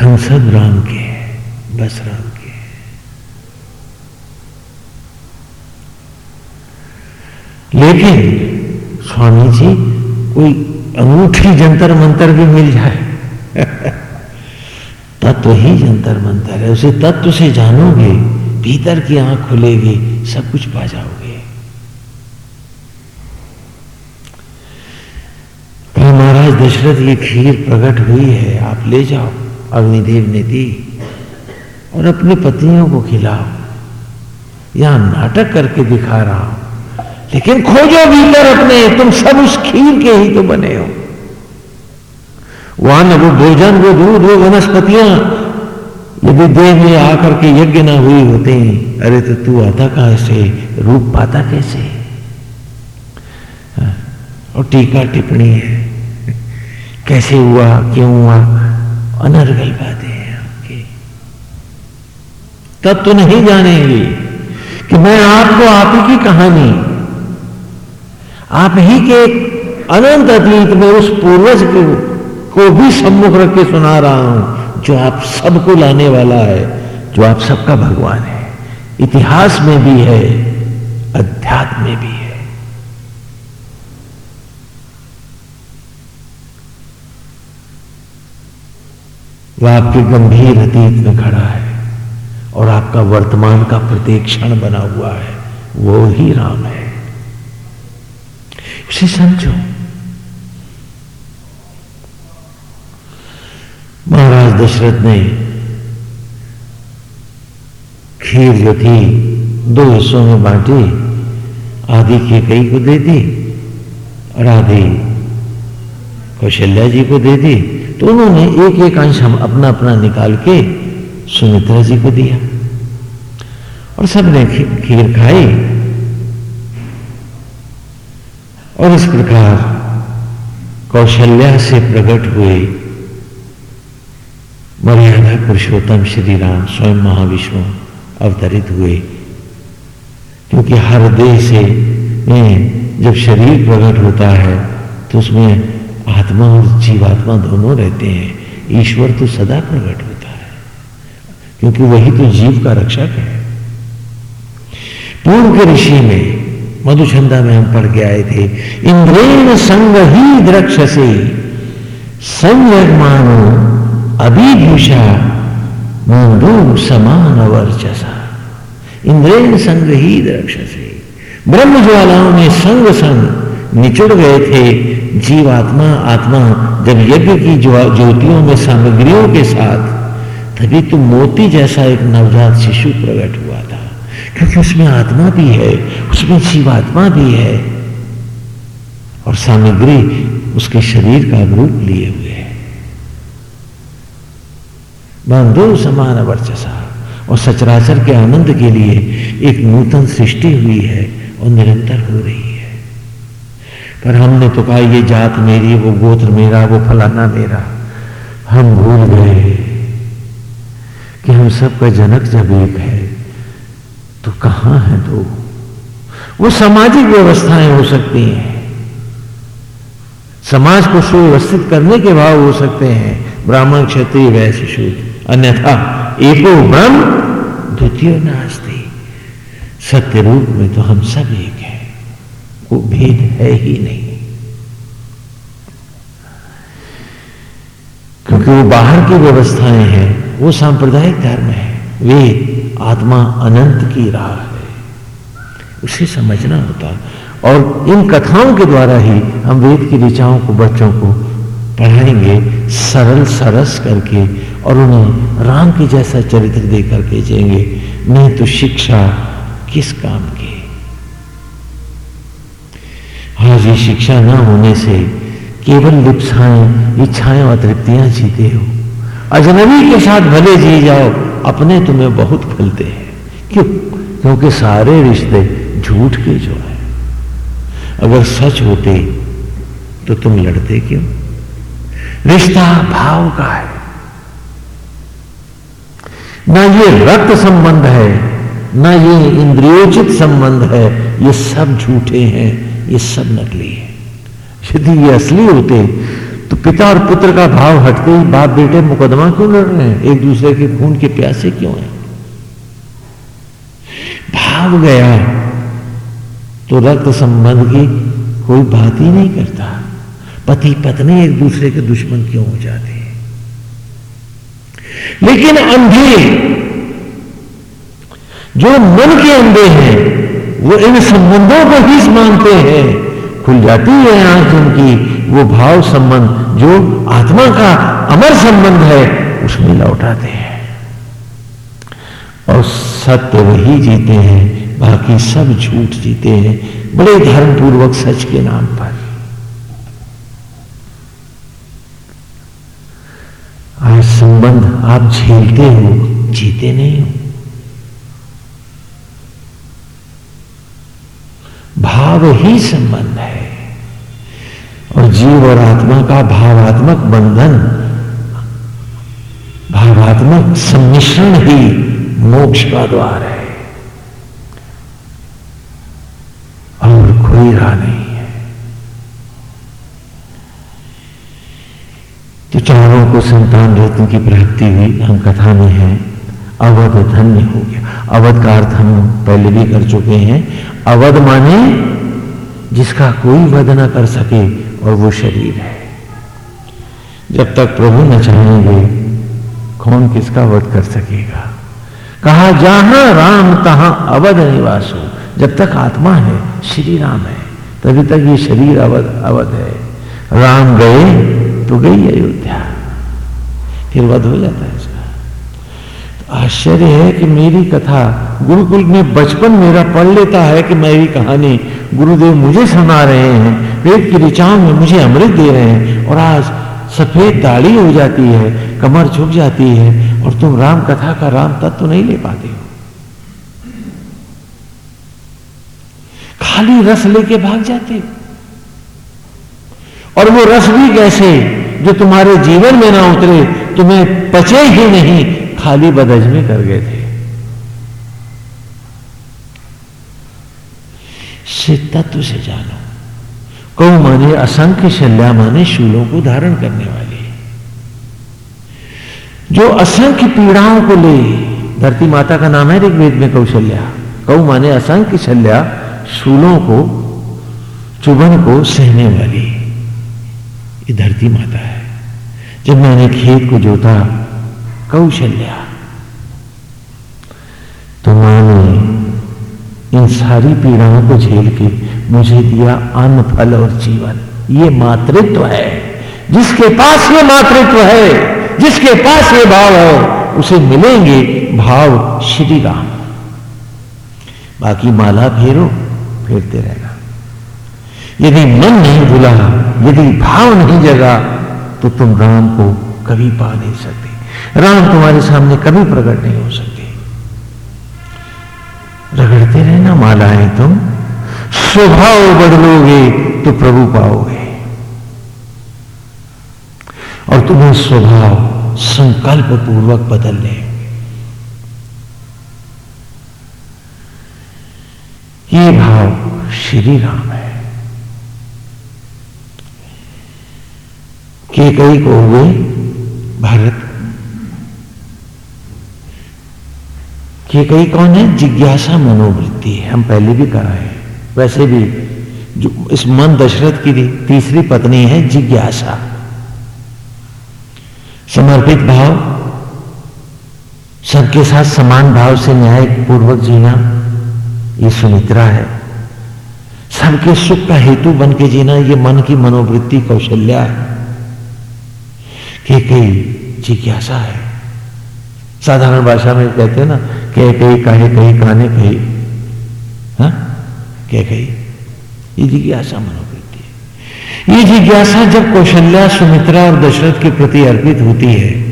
हम सब राम के हैं, बस राम के हैं। लेकिन स्वामी जी, कोई अंगूठी जंतर मंतर भी मिल जाए? तत्व ही जंतर मंतर है। उसे तत्व से जानोगे, भीतर की आँख खुलेगी, सब कुछ पा जाओगे। महाराज दशरथ ये खीर प्रकट हुई है, आप ले जाओ, अग्निदेव ने दी, और अपनी पत्नियों को खिलाओ। यहाँ नाटक करके दिखा रहा हूँ, लेकिन खोजो भीतर अपने, तुम सब उस खीर के ही तो बने हो। वहाँ वो भोजन वो दूध वो वनस्पतियाँ। यदि देह में आकर के यज्ञ ना हुई होते अरे तो तू आता कहाँ से? रूप पाता कैसे? हाँ, और टीका टिप्पणी है। कैसे हुआ क्यों हुआ? अनर्गल बातें आपकी। तब तो नहीं जानेंगे कि मैं आपको आप ही की कहानी। आप ही के अनंत अतीत में उस पूर्वज को, को भी सम्मुख रख के सुना रहा हूँ, जो आप सबको लाने वाला है, जो आप सबका भगवान है। इतिहास में भी है, अध्यात्म में भी है। वह आपके गंभीर अतीत में खड़ा है, और आपका वर्तमान का प्रत्येक क्षण बना हुआ है, वो ही राम है। उसे समझो। महाराज दशरथ ने खीर जो थी दो हिस्सों में बांटी के कई को दे दी और आधि कौशल्या जी को दे दी तो उन्होंने एक एक अंश हम अपना अपना निकाल के सुमित्रा जी को दिया। और सबने खीर खाई। और इस प्रकार कौशल्या से प्रकट हुए मर्यादा पुरुषोत्तम श्री राम स्वयं महाविष्णु अवतरित हुए। क्योंकि हर देह से जब शरीर प्रकट होता है तो उसमें आत्मा और जीवात्मा दोनों रहते हैं। ईश्वर तो सदा प्रकट होता है। क्योंकि वही तो जीव का रक्षक है। पूर्व के ऋषि में मधुचंदा में हम पढ़ के आए थे, इंद्रेण संग ही द्रक्ष से संयग मानो अभिभूषा मंदो समान वर्चसा। इंद्रेन संग ही से ब्रह्म ज्वालाओं में संग संग निचुड़ गए थे। जीवात्मा, आत्मा, जब यज्ञ की ज्योतियों में सामग्रियों के साथ, तभी तो मोती जैसा एक नवजात शिशु प्रकट हुआ था। क्योंकि उसमें आत्मा भी है, उसमें जीवात्मा भी है। और सामग्री उसके शरीर का रूप लिए हुए है बंधु समान वर्चसा और सचराचर के आनंद के लिए एक नूतन सृष्टि हुई है और निरंतर हो रही है। पर हमने तो कहा, ये जात मेरी, वो गोत्र मेरा, वो फलाना मेरा। हम भूल गए कि हम सबका जनक जब एक है तो कहाँ है दो? वो सामाजिक व्यवस्थाएँ हो सकती हैं। समाज को सुव्यवस्थित करने के भाव हो सकते हैं। ब्राह्मण क्षत्रिय वैश्य शूद्र। अन्यथा एको ब्रह्म द्वितीय नास्ती। सत्य रूप में तो हम सब एक हैं। वो भेद है ही नहीं। क्योंकि वो बाहर की व्यवस्थाएँ हैं, वो सांप्रदायिक धर्म है। वे आत्मा अनंत की राह है। उसे समझना होता। और इन कथाओं के द्वारा ही हम वेद की ऋचाओं को बच्चों को पढ़ाएँगे, सरल सरस करके और उन्हें राम के जैसा चरित्र देकर के जाएँगे नहीं तो शिक्षा किस काम की? आज ये शिक्षा न होने से केवल लिप्साएँ इच्छाएँ और तृप्तियाँ जीते हो। अजनबी के साथ भले जी जाओ, अपने तुम्हें बहुत फलते हैं। क्यों? क्योंकि सारे रिश्ते झूठ के जो है। अगर सच होते तो तुम लड़ते क्यों? रिश्ता भाव का है। ना ये रक्त संबंध है, ना ये इंद्रियोचित संबंध है, ये सब झूठे हैं, ये सब नकली है। यदि ये असली होते तो पिता और पुत्र का भाव हटते ही बाप बेटे मुकदमा क्यों लड़ रहे हैं? एक दूसरे के खून के प्यासे क्यों हैं? भाव गया तो रक्त संबंध की कोई बात ही नहीं करता। पति पत्नी एक दूसरे के दुश्मन क्यों हो जाते? लेकिन अंधे जो मन के अंधे हैं, वो इन संबंधों को ही मानते हैं। खुल जाती है आँख उनकी, वो भाव संबंध, जो आत्मा का अमर संबंध है उसमें लौटाते हैं। और सत्य वही जीते हैं, बाकी सब झूठ जीते हैं, बड़े धर्म पूर्वक सच के नाम पर। संबंध आप झेलते हो, जीते नहीं हो। भाव ही संबंध है। और जीव और आत्मा का भावात्मक बंधन, भावात्मक सम्मिश्रण ही मोक्ष का द्वार है। और कोई राह नहीं। तो चारों को संतान रत्न की प्राप्ति हुई हम कथा में है, अवध धन्य हो गया। अवध का अर्थ हम पहले भी कर चुके हैं। अवध माने जिसका कोई वध न कर सके और वो शरीर है। जब तक प्रभु न चाहेंगे, कौन किसका वध कर सकेगा? कहा, जहाँ राम, तहां अवध निवास हो। जब तक आत्मा है, श्री राम है, तभी तक ये शरीर अवध अवध है। राम गए तो गई अयोध्या। फिर वध हो जाता है इसका। तो आश्चर्य है कि मेरी कथा, गुरुकुल में बचपन मेरा पढ़ लेता है कि मेरी कहानी गुरुदेव मुझे सुना रहे हैं, वेद की ऋचाओं में मुझे अमृत दे रहे हैं और आज सफ़ेद दाढ़ी हो जाती है, कमर झुक जाती है और तुम राम कथा का राम तत्व तो नहीं ले पाते हो। खाली रस लेके भाग जाते हो। और वो रस भी कैसे जो तुम्हारे जीवन में ना उतरे, तुम्हें पचे ही नहीं, खाली बदज में कर गए थे। से तत्व से जानो, कौ माने असंख्य शल्या माने शूलों को धारण करने वाली। जो असंख्य पीड़ाओं को ले, धरती माता का नाम है ऋग्वेद में कौशल्या, कौ माने असंख्य शल्या शूलों को, चुभन को सहने वाली। ये धरती माता है। जब मैंने खेत को जोता, कौशल्या। तो माँ ने इन सारी पीड़ाओं को झेल के मुझे दिया अन्न फल और जीवन। ये मातृत्व है। जिसके पास ये मातृत्व है, जिसके पास ये भाव है, उसे मिलेंगे भाव श्री राम। बाकी माला फेरो, फेरते रहना। यदि मन नहीं भूला, यदि भाव नहीं जगा तो तुम राम को कभी पा नहीं सकते। राम तुम्हारे सामने कभी प्रकट नहीं हो सकते। रगड़ते रहना मालाएँ तुम। स्वभाव बदलोगे तो प्रभु पाओगे। और तुम्हें स्वभाव संकल्प पूर्वक बदल ले ये भाव श्री राम है। के कई को हुए? भारत। के कई कौन है? जिज्ञासा मनोवृत्ति है। हम पहले भी कहा है। वैसे भी जो इस मन दशरथ की तीसरी पत्नी है जिज्ञासा। समर्पित भाव? सबके साथ समान भाव से न्याय पूर्वक जीना ये सुमित्रा है। सबके सुख का हेतु बन के जीना ये मन की मनोवृत्ति कौशल्या के कई जिज्ञासा है। साधारण भाषा में कहते हैं ना, कह कही, कहे कही कहने कही। हाँ? कह कही। ये जिज्ञासा मनोवृत्ति है। ये जिज्ञासा जब कौशल्या, सुमित्रा और दशरथ के प्रति अर्पित होती है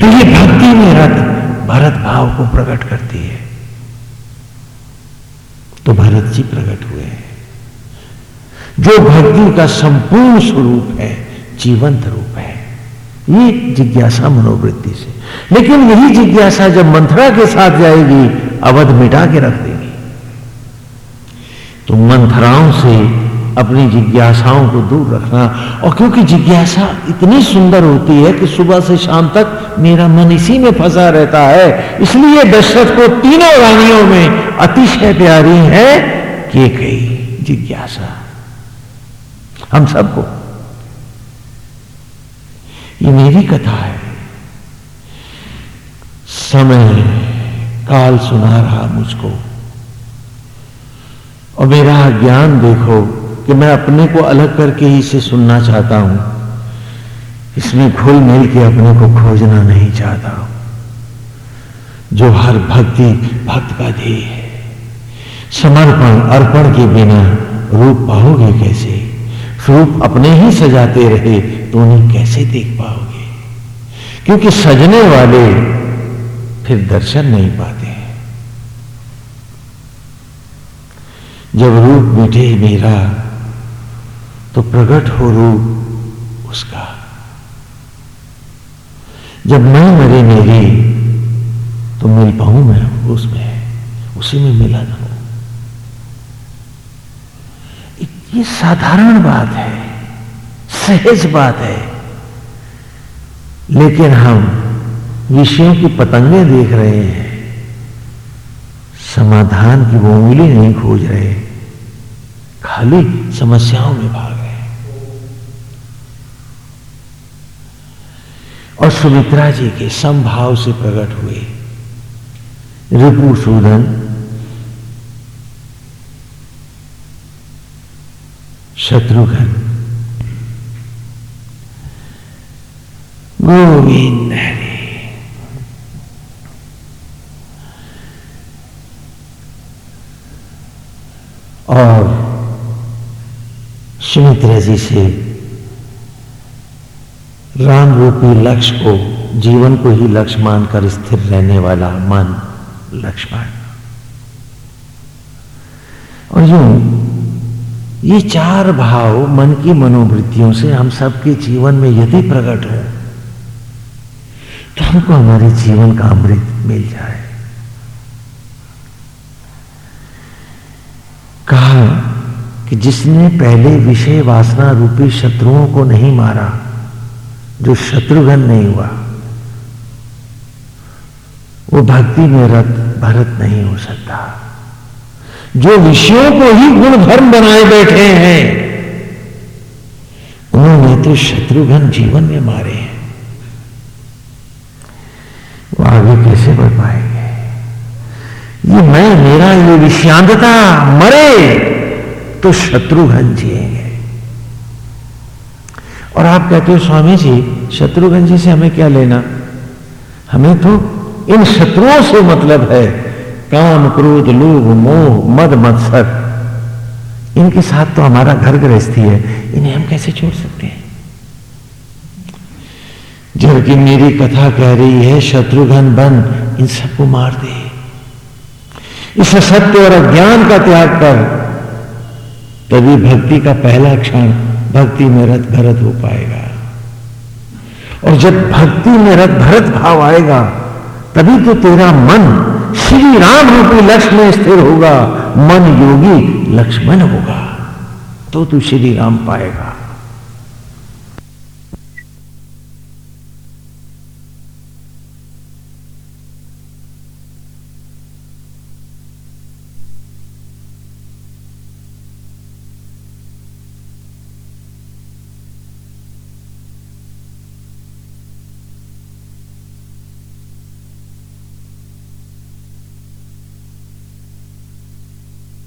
तो ये भक्ति में रथ भरत भाव को प्रकट करती है। तो भरत जी प्रकट हुए हैं। जो भक्ति का संपूर्ण स्वरूप है, जीवंत रूप है। ये जिज्ञासा मनोवृत्ति से। लेकिन यही जिज्ञासा जब मंथरा के साथ जाएगी, अवध मिटा के रख देगी। तो मंथराओं से अपनी जिज्ञासाओं को दूर रखना, और क्योंकि जिज्ञासा इतनी सुंदर होती है कि सुबह से शाम तक मेरा मन इसी में फंसा रहता है। इसलिए दशरथ को तीनों रानियों में अतिशय प्यारी है के कही जिज्ञासा। हम सबको ये मेरी कथा है। समय काल सुना रहा मुझको। और मेरा ज्ञान देखो कि मैं अपने को अलग करके ही इसे सुनना चाहता हूँ। इसमें घुल मिल के अपने को खोजना नहीं चाहता हूँ। जो हर भक्ति भक्त का ध्येय है। समर्पण अर्पण के बिना रूप पाओगे कैसे? रूप अपने ही सजाते रहे उन्हें कैसे देख पाओगे? क्योंकि सजने वाले फिर दर्शन नहीं पाते जब रूप मिटे मेरा तो प्रकट हो रूप उसका। जब मैं मरे मेरी तो मिल पाऊँ मैं उसमें, उसी में मिला हो ये साधारण बात है। सहज बात है। लेकिन हम विषयों की पतंगे देख रहे हैं। समाधान की वो उंगली नहीं खोज रहे। खाली समस्याओं में भाग रहे और सुमित्रा जी के संभाव से प्रकट हुए। रिपुसूदन शत्रुघ्न गोविंद हरे। और सुमित्रा जी से राम रूपी लक्ष्य को, जीवन को ही लक्ष्य मानकर स्थिर रहने वाला मन लक्ष्मण। और यूँ, ये चार भाव मन की मनोवृत्तियों से हम सबके जीवन में यदि प्रकट हो तो हमको हमारे जीवन का अमृत मिल जाए। कहा कि जिसने पहले विषय वासना रूपी शत्रुओं को नहीं मारा, जो शत्रुघ्न नहीं हुआ, वो भक्ति में रत भरत नहीं हो सकता। जो विषयों को ही गुण धर्म बनाए बैठे हैं, उन्होंने तो शत्रुघ्न जीवन में मारे हैं। आगे कैसे बढ़ पाएँगे। ये मैं, मेरा ये विषांतता मरे तो शत्रुघ्न जिएँगे और आप कहते हो, स्वामी जी शत्रुघ्न जी से हमें क्या लेना? हमें तो इन शत्रुओं से मतलब है, काम, क्रोध, लोभ, मोह, मद, मत्सर। इनके साथ तो हमारा घर गृहस्थी है, इन्हें हम कैसे छोड़ सकते हैं? जबकि मेरी कथा कह रही है, शत्रुघ्न बन, इन सबको मार दे। इस सत्य और अज्ञान का त्याग कर, तभी भक्ति का पहला क्षण भक्ति में रथ भरत हो पाएगा। और जब भक्ति में रथ भरत भाव आएगा, तभी तो तेरा मन श्री राम रूपी लक्ष्य में स्थिर होगा, मन योगी लक्ष्मण होगा तो तू श्री राम पाएगा।